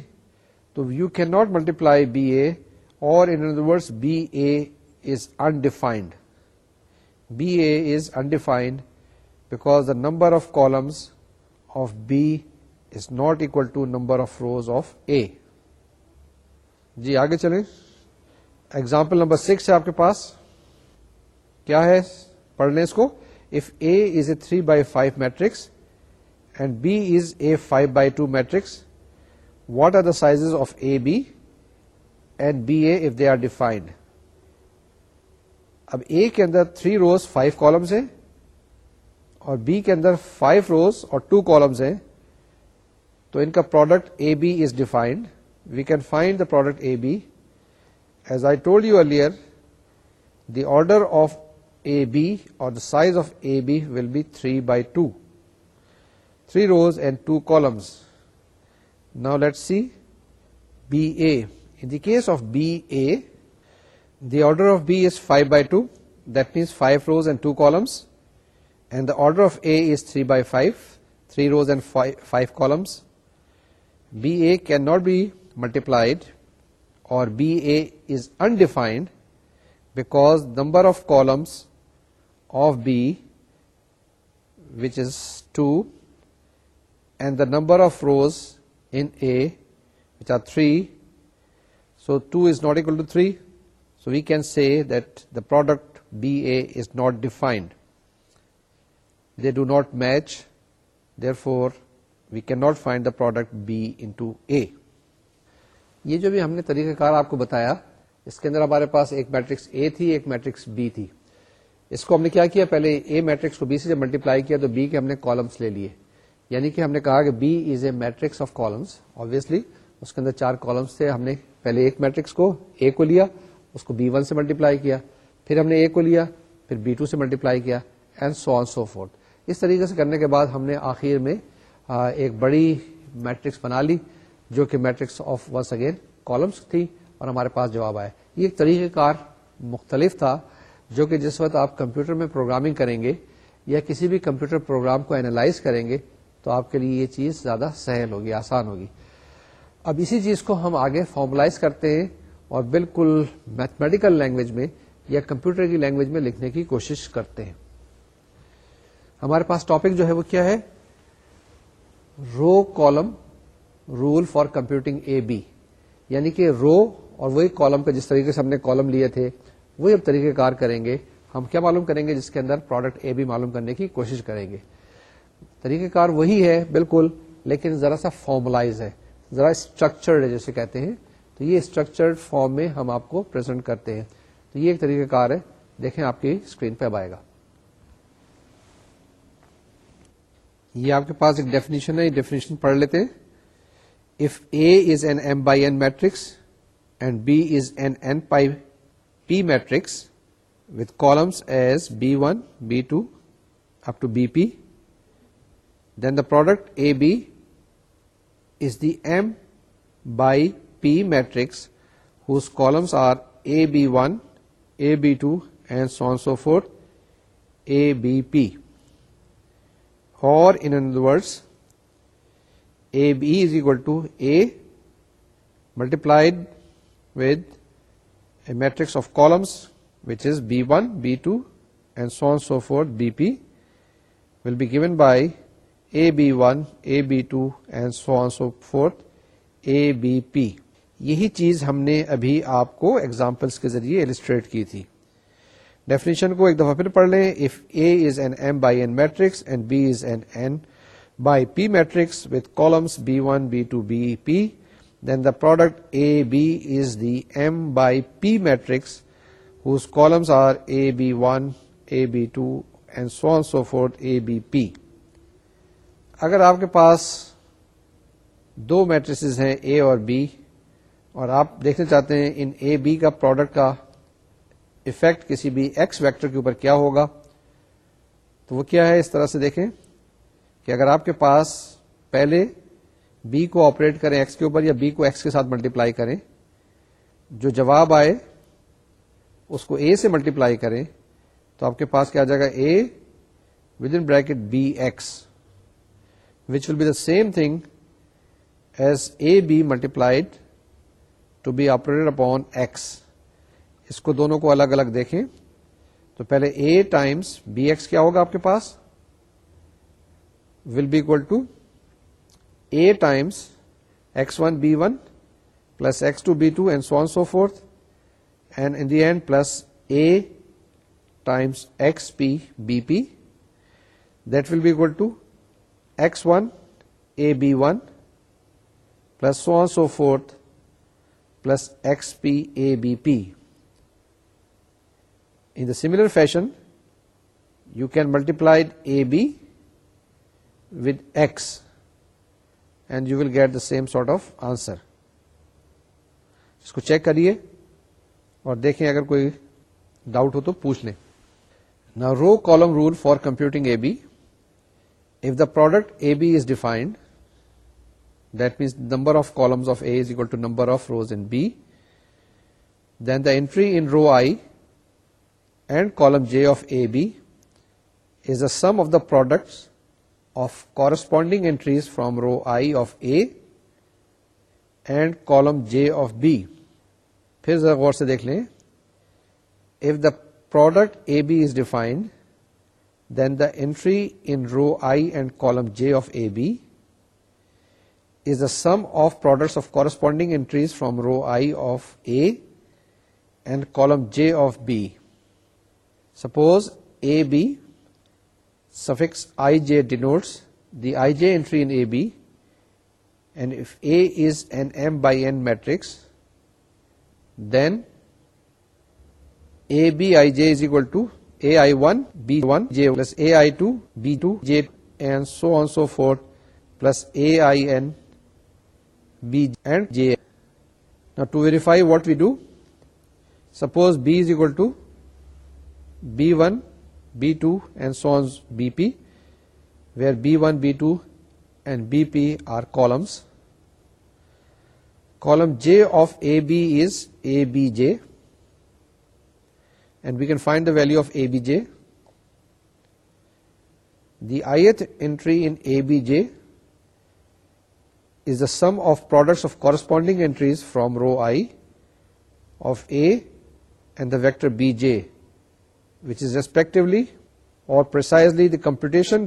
تو you can not multiply B A اور in other B A is undefined B A is undefined because the number of columns of B is not equal to number of rows of A جی آگے چلیں example number six ہے آپ کے پاس کیا ہے پڑھ لیں اس کو if A is a three by five matrix and B is a five by two matrix what are the size of A B and B A if they are defined اب اے کے اندر three rows five columns ہیں اور B کے اندر five rows اور two columns ہیں تو ان کا product A B is defined we can find the product A B as I told you earlier the order of A B اور the size of A B will be three by two three rows and two columns now let see B A in the case of B A The order of B is 5 by 2, that means 5 rows and 2 columns, and the order of A is 3 by 5, 3 rows and 5 columns. BA cannot be multiplied, or BA is undefined, because number of columns of B, which is 2, and the number of rows in A, which are 3, so 2 is not equal to 3, we can see that the product B A is not defined they do not match therefore we can not find the product B into A یہ جو بھی ہم نے طریقہ کار آپ کو بتایا اس کے اندر ہمارے پاس ایک میٹرکس اے تھی ایک میٹرکس بی تھی اس کو ہم نے کیا کیا پہلے اے میٹرکس کو بی سے جب ملٹیپلائی کیا تو بی کے ہم نے کالمس لے لیے یعنی کہ ہم نے کہا کہ B is a matrix of columns obviously اس کے اندر چار کالمس تھے ہم نے پہلے ایک میٹرکس کو اے کو لیا اس کو بی ون سے ملٹیپلائی کیا پھر ہم نے اے کو لیا پھر بی ٹو سے ملٹیپلائی کیا and so on so forth اس طریقے سے کرنے کے بعد ہم نے آخر میں ایک بڑی میٹرکس بنا لی جو کہ matrix of once again columns تھی اور ہمارے پاس جواب آئے یہ ایک طریقہ کار مختلف تھا جو کہ جس وقت آپ کمپیوٹر میں پروگرامنگ کریں گے یا کسی بھی کمپیوٹر پروگرام کو اینالائز کریں گے تو آپ کے لیے یہ چیز زیادہ سہل ہوگی آسان ہوگی اب اسی چیز کو ہم آگے فارملائز کرتے ہیں اور بالکل میتھمیٹیکل لینگویج میں یا کمپیوٹر کی لینگویج میں لکھنے کی کوشش کرتے ہیں ہمارے پاس ٹاپک جو ہے وہ کیا ہے row column rule for computing A B یعنی کہ رو اور وہی کالم کا جس طریقے سے ہم نے کالم لیے تھے وہی اب طریقہ کار کریں گے ہم کیا معلوم کریں گے جس کے اندر پروڈکٹ اے بی معلوم کرنے کی کوشش کریں گے طریقہ کار وہی ہے بالکل لیکن ذرا سا فارملائز ہے ذرا اسٹرکچرڈ ہے جیسے کہتے ہیں تو یہ اسٹرکچر فارم میں ہم آپ کو پرزینٹ کرتے ہیں تو یہ ایک طریقہ کار ہے دیکھیں آپ کی اسکرین پہ اب آئے گا یہ آپ کے پاس ایک ڈیفینیشن ہے یہ پڑھ لیتے ہیں if A is an M by N matrix and B is an N by P matrix with columns as B one B two to B P then the product A is the M by P matrix whose columns are AB1, AB2 and so on so forth, ABP, or in other words AB is equal to A multiplied with a matrix of columns which is B1, B2 and so on so forth, BP, will be given by AB1, AB2 and so on so forth, ABP. یہی چیز ہم نے ابھی آپ کو examples کے ذریعے illustrate کی تھی ڈیفینیشن کو ایک دفعہ پھر پڑھ لیں if A is an M by N matrix and B is an N by P matrix with columns B one B two B P then the product A B is the M by P matrix whose columns are A B one A B two and so so forth A B P اگر آپ کے پاس دو matrices ہیں اے اور B اور آپ دیکھنا چاہتے ہیں ان اے بی کا پروڈکٹ کا افیکٹ کسی بھی ایکس ویکٹر کے اوپر کیا ہوگا تو وہ کیا ہے اس طرح سے دیکھیں کہ اگر آپ کے پاس پہلے بی کو آپریٹ کریں ایکس کے اوپر یا بی کو ایکس کے ساتھ ملٹی پلائی کریں جواب آئے اس کو اے سے ملٹی پلائی کریں تو آپ کے پاس کیا جائے گا A with in bracket B X which will be the same thing as A B multiplied to B operate upon X اس کو دونوں کو الگ الگ دیکھیں تو پہلے اے ٹائمس بی ایکس کیا ہوگا آپ کے پاس will be equal to A times X one B one plus X two B two and so so forth and in the end plus A times X P B P that will be equal to X one A B one plus so so forth plus X P A B P in the similar fashion you can multiply A B with X and you will get the same sort of answer اس کو check کریے اور دیکھیں اگر کوئی doubt ہو تو پوچھ لیں نہ row column rule for computing A B if the product A B is defined س number of column of A is equal to number of rows in B entry in row I and column J of A B is the sum of the products of corresponding entries from row I of A and column J of B پھر غور سے دیکھ لیں if the product A B is defined then the entry in row I and column J of A B is the sum of products of corresponding entries from row I of A and column J of B. Suppose AB suffix IJ denotes the IJ entry in AB, and if A is an M by N matrix, then ABIJ is equal to AI1 B1 J plus AI2 B2 J and so on so forth plus AIN B and J. Now to verify what we do, suppose B is equal to B1, B2 and so on BP, where B1, B2 and BP are columns. Column J of AB is ABJ, and we can find the value of ABJ. The ith entry in ABJ sum of products of corresponding entries from row I of A and the vector B J which is respectively اور the computation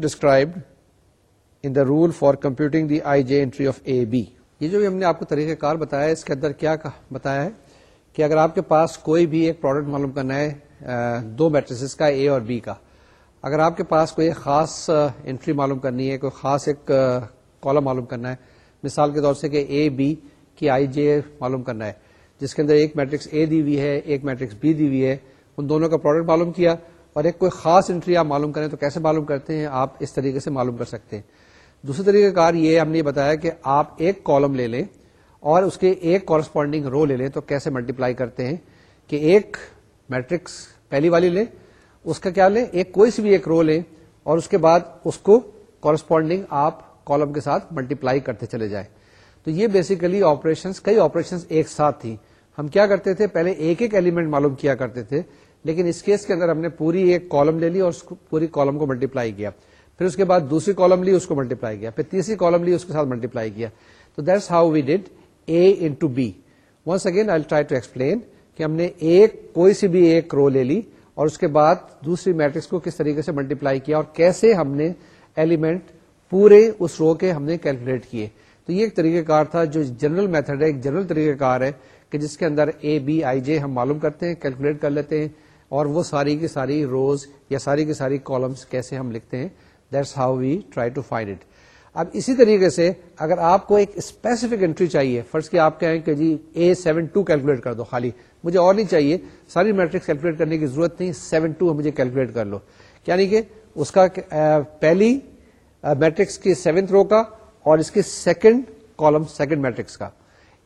in the rule for computing the I J entry of A B یہ جو بھی ہم نے آپ کو طریقہ کار بتایا اس کے اندر کیا بتایا ہے کہ اگر آپ کے پاس کوئی بھی ایک پروڈکٹ معلوم کرنا ہے دو میٹریسز کا اے اور بی کا اگر آپ کے پاس کوئی خاص انٹری معلوم کرنی ہے کوئی خاص ایک کالم معلوم کرنا ہے مثال کے طور سے کہ اے بی کی آئی جے معلوم کرنا ہے جس کے اندر ایک میٹرکس اے دی ہوئی ہے ایک میٹرکس بی دی ہوئی ہے ان دونوں کا پروڈکٹ معلوم کیا اور ایک کوئی خاص انٹری آپ معلوم کریں تو کیسے معلوم کرتے ہیں آپ اس طریقے سے معلوم کر سکتے ہیں دوسرے طریقہ کار یہ ہم نے بتایا کہ آپ ایک کالم لے لیں اور اس کے ایک کورسپونڈنگ رو لے لیں تو کیسے ملٹیپلائی کرتے ہیں کہ ایک میٹرکس پہلی والی لیں اس کا کیا لیں ایک کوئی سی بھی ایک رو لیں اور اس کے بعد اس کو کورسپونڈنگ آپ کالم کے ساتھ ملٹیپلائی کرتے چلے جائیں تو یہ بیسیکلی آپریشن کئی آپریشن ایک ساتھ تھیں ہم کیا کرتے تھے پہلے ایک ایک ایلیمنٹ معلوم کیا کرتے تھے لیکن اس کیس کے اندر ہم نے پوری ایک کالم لے لی اور پوری کالم کو ملٹیپلائی کیا پھر اس کے بعد دوسری کالم لی اس کو ملٹیپلائی کیا پھر تیسری کالم لی اس کے ساتھ ملٹیپلائی کیا تو that's how we did A into B once again I try to explain کہ ہم نے ایک کوئی سی بھی ایک رو لے لی اور اس کے بعد دوسری میٹرکس کو کس طریقے سے ملٹیپلائی کیا اور کیسے ہم نے ایلیمنٹ پورے اس رو کے ہم نے کیلکولیٹ کیے تو یہ ایک طریقہ کار تھا جو جنرل میتھڈ ہے ایک جنرل طریقہ کار ہے کہ جس کے اندر اے بی آئی جے ہم معلوم کرتے ہیں کیلکولیٹ کر لیتے ہیں اور وہ ساری کی ساری روز یا ساری کی ساری کالمس کیسے ہم لکھتے ہیں that's how we try to find it اب اسی طریقے سے اگر آپ کو ایک اسپیسیفک انٹری چاہیے فرض کہ آپ کہیں کہ جی اے سیون ٹو کیلکولیٹ کر دو خالی مجھے اور نہیں چاہیے ساری میٹرک کیلکولیٹ کرنے کی ضرورت نہیں سیون ٹو مجھے کیلکولیٹ کر لو یعنی کہ اس کا پہلی میٹرکس کی سیونتھ رو کا اور اس کی سیکنڈ کالم سیکنڈ میٹرکس کا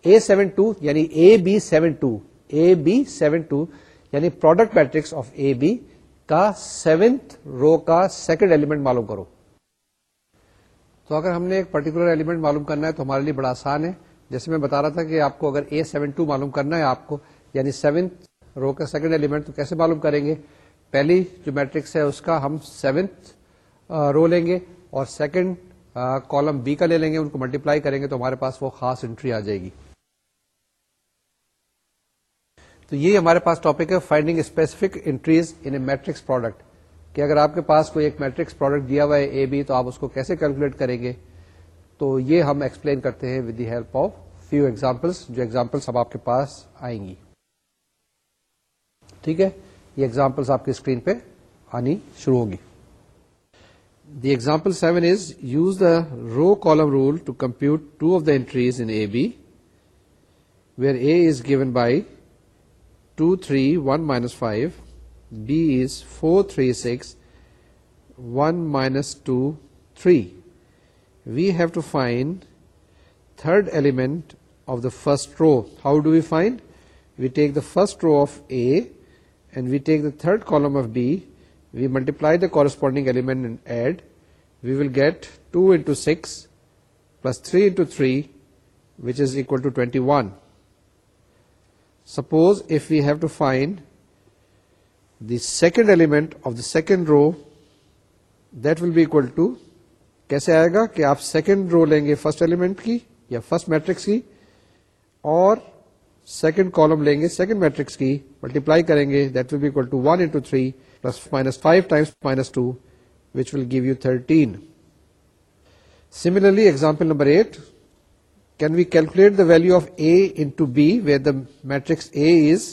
اے سیون ٹو یعنی A B seven two A B seven two یعنی product matrix of A B کا سیونتھ رو کا سیکنڈ ایلیمنٹ معلوم کرو تو اگر ہم نے ایک پرٹیکولر ایلیمنٹ معلوم کرنا ہے تو ہمارے لیے بڑا آسان ہے جیسے میں بتا رہا تھا کہ آپ کو اگر اے سیون ٹو معلوم کرنا ہے آپ کو یعنی سیونتھ رو کا سیکنڈ ایلیمنٹ تو کیسے معلوم کریں گے پہلی جو میٹرکس ہے اس کا ہم سیونتھ رو لیں گے اور سیکنڈ کالم بی کا لے لیں گے ان کو ملٹیپلائی کریں گے تو ہمارے پاس وہ خاص انٹری آ جائے گی تو یہ ہمارے پاس ٹاپک ہے finding specific entries in a matrix product کہ اگر آپ کے پاس کوئی ایک میٹرکس پروڈکٹ دیا ہوا ہے اے بی تو آپ اس کو کیسے کیلکولیٹ کریں گے تو یہ ہم ایکسپلین کرتے ہیں with the help of few examples جو ایگزامپلس اب آپ کے پاس آئیں گی ٹھیک ہے یہ ایگزامپلس آپ کی اسکرین پہ آنی شروع ہوگی The example 7 is use the row column rule to compute two of the entries in AB, where A is given by 2, 3, 1, minus 5, B is 4, 3, 6, 1, minus 2, 3. We have to find third element of the first row. How do we find? We take the first row of A and we take the third column of B we multiply the corresponding element add we will get to 6 six plus three into three which is to one suppose if we have to find the second element of the second row that will be equal to کیسے آئے گا کہ آپ second row لیں گے first element کی یا first matrix کی اور سیکنڈ کالم لیں گے سیکنڈ میٹرکس کی ملٹیپلائی کریں گے دیٹ ول بھی two one into three minus five times minus two 2 will give you thirteen similarly similarly number eight can we calculate the value of A A B B the matrix A is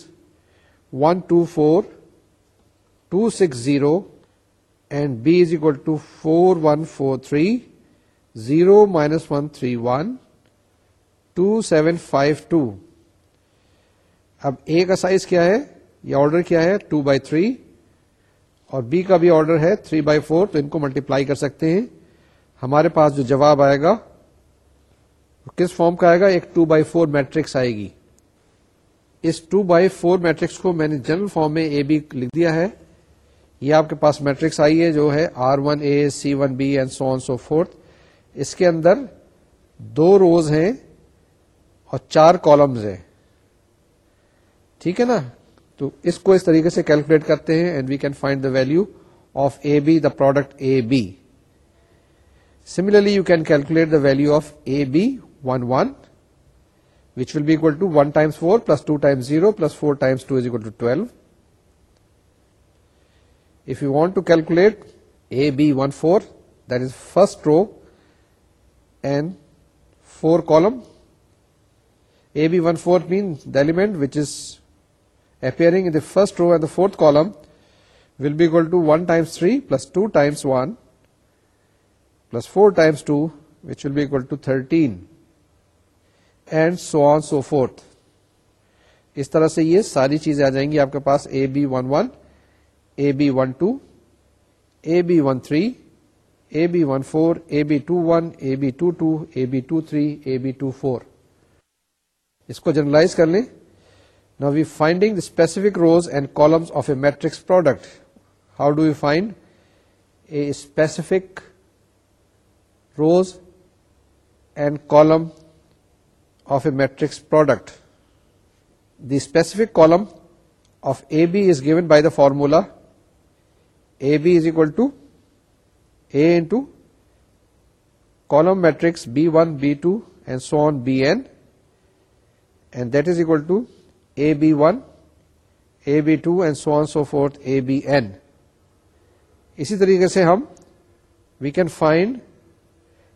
one two four two six zero and B is equal to four one four three zero minus one three one two seven five two اب A کا size کیا ہے یا order کیا ہے two by three اور B کا بھی آرڈر ہے تھری بائی فور تو ان کو ملٹیپلائی کر سکتے ہیں ہمارے پاس جو جواب آئے گا کس فارم کا آئے گا ایک ٹو بائی فور میٹرکس آئے گی اس ٹو بائی فور میٹرکس کو میں نے جنرل فارم میں اے بی لکھ دیا ہے یہ آپ کے پاس میٹرکس آئی ہے جو ہے R one A C one B and so so forth اس کے اندر دو روز ہیں اور چار کالمز ہیں ٹھیک ہے نا تو اس کو اس طریقے سے کیلکولیٹ کرتے ہیں and we can find the value of A B the product A B similarly you can calculate the value of A B one one which will be equal to one times four plus two time zero plus four times two is equal to twelve if you want to calculate A B one four is first row and four column A B one four mean the element which is appearing in the first row and the fourth column will be equal to one times three plus two times one plus four times two which will be equal to thirteen and so on so forth اس طرح سے یہ ساری چیزیں آ جائیں گی آپ کے پاس A B one one A B one two A B one three A B one four A B two one A B two two A B two three A B two four اس کو generalize کر لیں Now we are finding the specific rows and columns of a matrix product. How do we find a specific rows and column of a matrix product? The specific column of AB is given by the formula AB is equal to A into column matrix B1, B2 and so on Bn, and that is equal to A B one A B two and so on so forth A B N اسی طریقے سے ہم we can find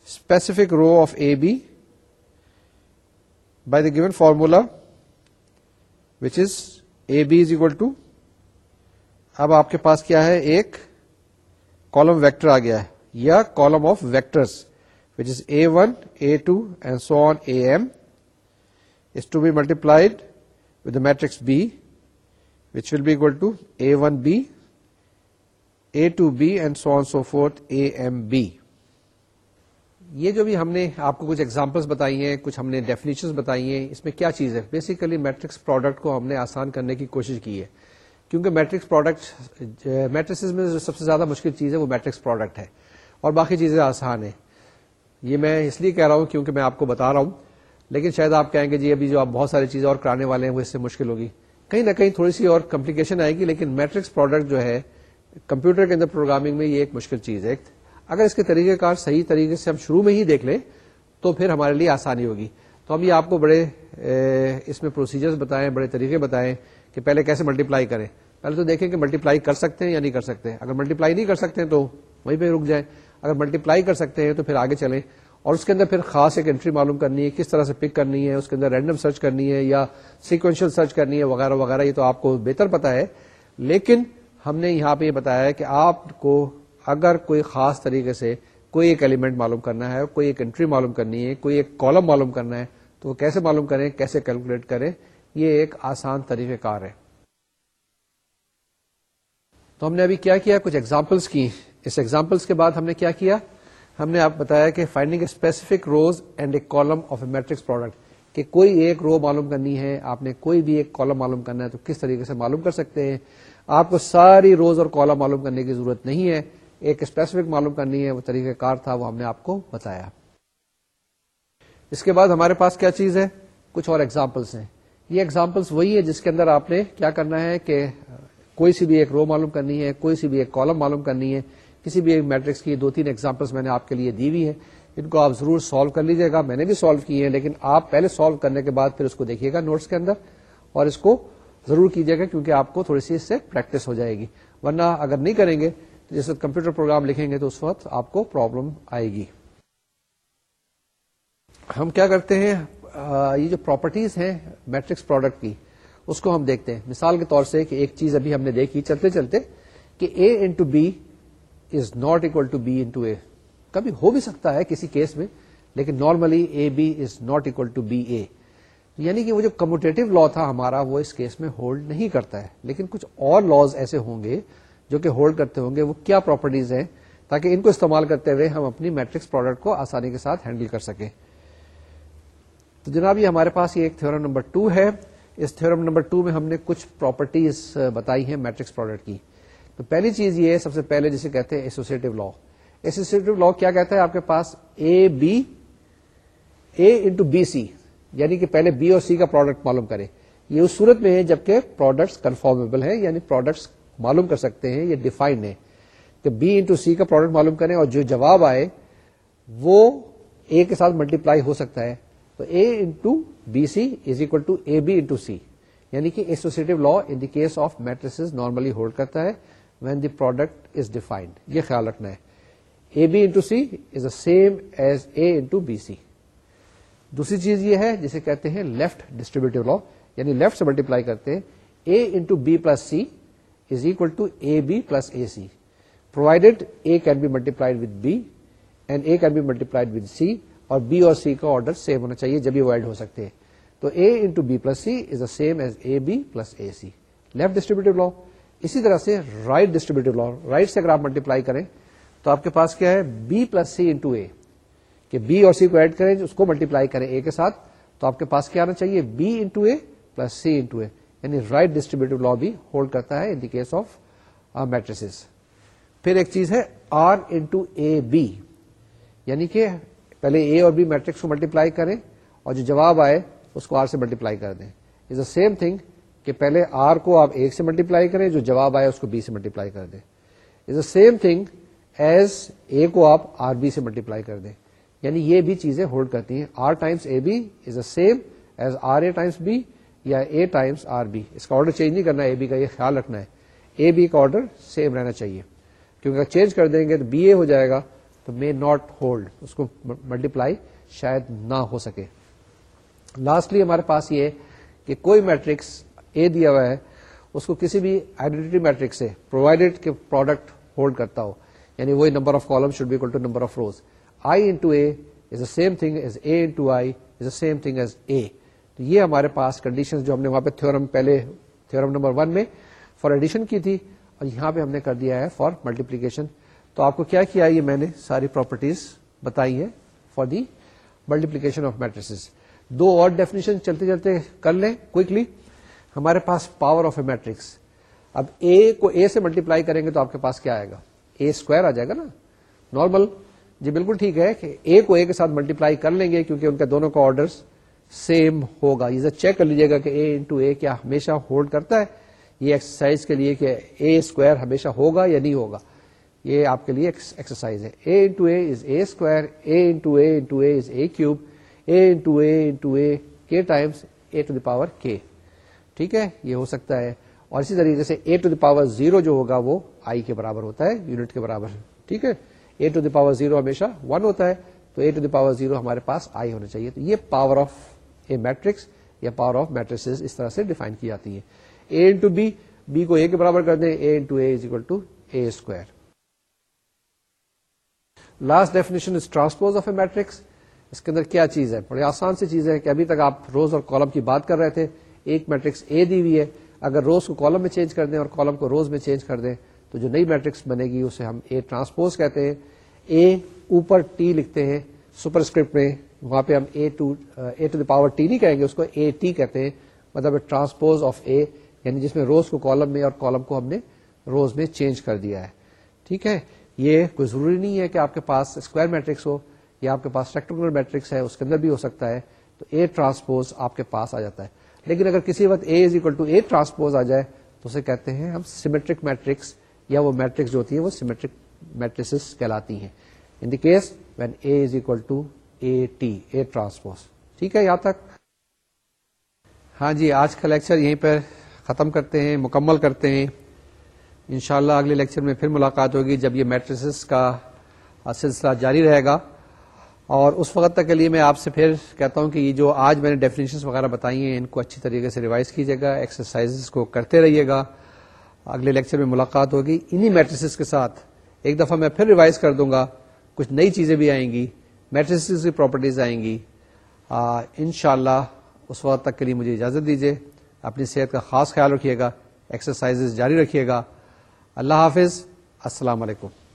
specific row of A B by the given formula which is A B is equal to اب آپ کے پاس کیا ہے ایک کالم ویکٹر آ گیا ہے یا column of vectors which is A one A two and so on A M is to be multiplied matrix B which will be will to A one B A two B and so so forth A M B یہ جو بھی ہم نے آپ کو کچھ examples بتائی ہیں کچھ ہم نے ڈیفینیشن بتائی ہیں اس میں کیا چیز ہے بیسیکلی میٹرکس پروڈکٹ کو ہم نے آسان کرنے کی کوشش کی ہے کیونکہ میٹرکس پروڈکٹ میٹرسز میں جو سب سے زیادہ مشکل چیز ہے وہ میٹرکس پروڈکٹ ہے اور باقی چیزیں آسان ہیں یہ میں اس لیے کہہ رہا ہوں کیونکہ میں آپ کو بتا رہا ہوں لیکن شاید آپ کہیں گے جی ابھی جو آپ بہت ساری چیزیں اور کرانے والے ہیں وہ اس سے مشکل ہوگی کہیں نہ کہیں تھوڑی سی اور کمپلیکیشن آئے گی لیکن میٹرکس پروڈکٹ جو ہے کمپیوٹر کے اندر پروگرامنگ میں یہ ایک مشکل چیز ہے اگر اس کے طریقہ کار صحیح طریقے سے ہم شروع میں ہی دیکھ لیں تو پھر ہمارے لیے آسانی ہوگی تو ہم یہ آپ کو بڑے اس میں پروسیجرز بتائیں بڑے طریقے بتائیں کہ پہلے کیسے ملٹیپلائی کریں پہلے تو دیکھیں کہ ملٹیپلائی کر سکتے ہیں یا نہیں کر سکتے اگر ملٹیپلائی نہیں کر سکتے تو وہیں پہ رک جائیں اگر ملٹیپلائی کر سکتے ہیں تو پھر آگے چلیں اور اس کے اندر پھر خاص ایک انٹری معلوم کرنی ہے کس طرح سے پک کرنی ہے اس کے اندر رینڈم سرچ کرنی ہے یا سیکوینشل سرچ کرنی ہے وغیرہ وغیرہ یہ تو آپ کو بہتر پتا ہے لیکن ہم نے یہاں پہ یہ بتایا ہے کہ آپ کو اگر کوئی خاص طریقے سے کوئی ایک ایلیمنٹ معلوم کرنا ہے کوئی ایک انٹری معلوم کرنی ہے کوئی ایک کالم معلوم کرنا ہے تو وہ کیسے معلوم کریں کیسے کیلکولیٹ کریں یہ ایک آسان طریقہ کار ہے تو ہم نے ابھی کیا کیا کچھ ایگزامپلس کی اس ایگزامپلس کے بعد ہم نے کیا کیا ہم نے آپ بتایا کہ finding a specific rows and a column of a matrix product کہ کوئی ایک رو معلوم کرنی ہے آپ نے کوئی بھی ایک کالم معلوم کرنا ہے تو کس طریقے سے معلوم کر سکتے ہیں آپ کو ساری روز اور کالم معلوم کرنے کی ضرورت نہیں ہے ایک اسپیسیفک معلوم کرنی ہے وہ طریقہ کار تھا وہ ہم نے آپ کو بتایا اس کے بعد ہمارے پاس کیا چیز ہے کچھ اور ایگزامپلس ہیں یہ ایگزامپلس وہی ہے جس کے اندر آپ نے کیا کرنا ہے کہ کوئی سی بھی ایک رو معلوم کرنی ہے کوئی سی بھی ایک کالم معلوم کرنی ہے کسی بھی میٹرکس کی دو تین ایگزامپلس میں نے آپ کے لیے دی ہوئی ہے ان کو آپ ضرور سالو کر لیجیے گا میں نے بھی سالو کی ہیں لیکن آپ پہلے سالو کرنے کے بعد پھر اس کو دیکھیے گا نوٹس کے اندر اور اس کو ضرور کیجیے گا کیونکہ آپ کو تھوڑی سی اس سے پریکٹس ہو جائے گی ورنہ اگر نہیں کریں گے تو جس وقت کمپیوٹر پروگرام لکھیں گے تو اس وقت آپ کو پرابلم آئے گی ہم کیا کرتے ہیں آ, یہ جو پراپرٹیز ہیں میٹرکس پروڈکٹ کی اس کو ہم دیکھتے ہیں مثال کے طور سے کہ ایک چیز ابھی ہم نے دیکھی چلتے چلتے کہ A into B is not equal to B into A کبھی ہو بھی سکتا ہے کسی کیس میں لیکن normally A B is not equal to B A یعنی کہ وہ جو کمپیٹیو لا تھا ہمارا وہ اس کیس میں ہولڈ نہیں کرتا ہے لیکن کچھ اور لاز ایسے ہوں گے جو کہ ہولڈ کرتے ہوں گے وہ کیا پراپرٹیز ہیں تاکہ ان کو استعمال کرتے ہوئے ہم اپنی میٹرکس پروڈکٹ کو آسانی کے ساتھ ہینڈل کر سکیں تو جناب یہ ہمارے پاس یہ ایک تھیورم نمبر ٹو ہے اس تھیورم نمبر ٹو میں ہم نے کچھ پراپرٹیز بتائی ہیں میٹرکس پروڈکٹ کی تو پہلی چیز یہ سب سے پہلے جسے کہتے ہیں ایسوسیٹو لا ایسوسیٹو لا کیا کہتا ہے آپ کے پاس A B A into B C یعنی کہ پہلے بی اور سی کا پروڈکٹ معلوم کرے یہ اس صورت میں ہے جبکہ پروڈکٹس کنفارمیبل ہیں یعنی پروڈکٹس معلوم کر سکتے ہیں یہ ڈیفائنڈ ہے کہ بی انٹو سی کا پروڈکٹ معلوم کریں اور جو جواب آئے وہ اے کے ساتھ ملٹی پلائی ہو سکتا ہے تو A into B C is equal to A B into C یعنی کہ associative law in case of matrices normally hold کرتا ہے پروڈکٹ از ڈیفائنڈ یہ خیال رکھنا ہے A B into C is a same as A into B C دوسری چیز یہ ہے جسے کہتے ہیں لیفٹ ڈسٹریبیوٹیو لا یعنی لیفٹ سے ملٹی پلائی کرتے ہیں A into B plus C is equal to A B plus A C provided A can be multiplied with B and A can be multiplied with C اور B اور C کا order same ہونا چاہیے جب بھی ہو سکتے ہیں تو A into B plus C is a same as A B plus A C left distributive law اسی طرح سے رائٹ ڈسٹریبیوٹیو لا رائٹ سے اگر آپ ملٹیپلائی کریں تو آپ کے پاس کیا ہے B plus C into A کہ بی اور سی کو ایڈ کریں اس کو ملٹیپلائی کریں اے کے ساتھ تو آپ کے پاس کیا آنا چاہیے B into A plus C into A یعنی رائٹ ڈسٹریبیوٹیو لا بھی ہولڈ کرتا ہے ان کیس آف پھر ایک چیز ہے آر انٹو اے بی یعنی کہ پہلے اے اور بی میٹرکس کو ملٹیپلائی کریں اور جو جواب آئے اس کو آر سے ملٹیپلائی کر دیں از دا سیم تھنگ کہ پہلے آر کو آپ ایک سے ملٹیپلائی کریں جو جواب آیا اس کو بی سے ملٹیپلائی کر دیں is same thing as A کو آپ آر بی سے ملٹیپلائی کر دیں یعنی یہ بھی چیزیں ہولڈ کرتی ہیں R R R times times times A A A B B B is same as یا اس کا آرڈر چینج نہیں کرنا اے بی کا یہ خیال رکھنا ہے اے بی کا آرڈر سیم رہنا چاہیے کیونکہ اگر چینج کر دیں گے تو بی اے ہو جائے گا تو مے ناٹ ہولڈ اس کو ملٹیپلائی شاید نہ ہو سکے لاسٹلی ہمارے پاس یہ کہ کوئی میٹرکس اے دیا ہوا ہے اس کو کسی بھی آئیڈینٹی میٹرک سے پرووائڈیڈ کے پروڈکٹ ہولڈ کرتا ہو یعنی وہی number of column should be equal to number of rows I into A is a same thing as A into I is a same thing as A تو یہ ہمارے پاس condition جو ہم نے وہاں پہ تھورم پہلے تھورم نمبر ون میں فار ایڈیشن کی تھی اور یہاں پہ ہم نے کر دیا ہے فار ملٹیپلیکیشن تو آپ کو کیا کیا یہ میں نے ساری پراپرٹیز بتائی ہیں for the multiplication of matrices دو اور ڈیفینیشن چلتے چلتے کر لیں کوکلی ہمارے پاس پاور آف اے میٹرکس اب اے کو اے سے ملٹیپلائی کریں گے تو آپ کے پاس کیا آئے گا اے اسکوائر آ جائے گا نا نارمل جی بالکل ٹھیک ہے کہ اے کو اے کے ساتھ ملٹیپلائی کر لیں گے کیونکہ ان کے دونوں کا آرڈر سیم ہوگا یہ چیک کر لیجیے گا کہ اے انٹو اے کیا ہمیشہ ہولڈ کرتا ہے یہ ایکسرسائز کے لیے کہ اے اسکوائر ہمیشہ ہوگا یا نہیں ہوگا یہ آپ کے لیے ایکسرسائز ہے A into A is A square A into into A A A is cube A A A into into K times A to the power K ٹھیک ہے یہ ہو سکتا ہے اور اسی طریقے سے A to the power zero جو ہوگا وہ آئی کے برابر ہوتا ہے یونٹ کے برابر ٹھیک ہے A to the power zero ہمیشہ ون ہوتا ہے تو A to the power zero ہمارے پاس آئی ہونا چاہیے تو یہ پاور آف اے میٹرکس یا پاور آف میٹرس اس طرح سے ڈیفائن کی جاتی ہے A A A A A into into B B کو کے برابر کر دیں is equal to square last definition is transpose of a matrix اس کے اندر کیا چیز ہے بڑے آسان سی چیز ہے کہ ابھی تک آپ روز اور کالم کی بات کر رہے تھے ایک میٹرکس اے دی ہوئی ہے اگر روز کو کالم میں چینج کر دیں اور کالم کو روز میں چینج کر دیں تو جو نئی میٹرکس بنے گی اسے ہم اے ٹرانسپوز کہتے ہیں اے اوپر ٹی لکھتے ہیں سپر اسکرپٹ میں وہاں پہ ہم A A to to the power T نہیں کہیں گے اس کو اے ٹی کہتے ہیں مطلب ٹرانسپوز آف اے یعنی جس میں روز کو کالم میں اور کالم کو ہم نے روز میں چینج کر دیا ہے ٹھیک ہے یہ کوئی ضروری نہیں ہے کہ آپ کے پاس اسکوائر میٹرکس ہو یا آپ کے پاس ریٹر میٹرکس ہے اس کے اندر بھی ہو سکتا ہے تو اے ٹرانسپوز آپ کے پاس آ جاتا ہے لیکن اگر کسی وقت A is equal to A transpose آ جائے تو اسے کہتے ہیں ہم سیمیٹرک میٹرکس یا وہ میٹرکس جو ہوتی ہیں وہ سیمیٹرک میٹرس کہلاتی ہیں in case when A is equal to A T A transpose ٹھیک ہے یہاں تک ہاں جی آج کا لیکچر یہیں پر ختم کرتے ہیں مکمل کرتے ہیں انشاءاللہ اگلے لیکچر میں پھر ملاقات ہوگی جب یہ میٹرسز کا سلسلہ جاری رہے گا اور اس وقت تک کے لیے میں آپ سے پھر کہتا ہوں کہ یہ جو آج میں نے ڈیفینیشنس وغیرہ بتائی ہیں ان کو اچھی طریقے سے ریوائز کیجیے گا ایکسرسائز کو کرتے رہیے گا اگلے لیکچر میں ملاقات ہوگی انہی میٹریسز کے ساتھ ایک دفعہ میں پھر ریوائز کر دوں گا کچھ نئی چیزیں بھی آئیں گی میٹریسز کی پراپرٹیز آئیں گی ان شاء اللہ اس وقت تک کے لیے مجھے اجازت دیجیے اپنی صحت کا خاص خیال رکھیے گا ایکسرسائزز جاری رکھیے گا اللہ حافظ السلام علیکم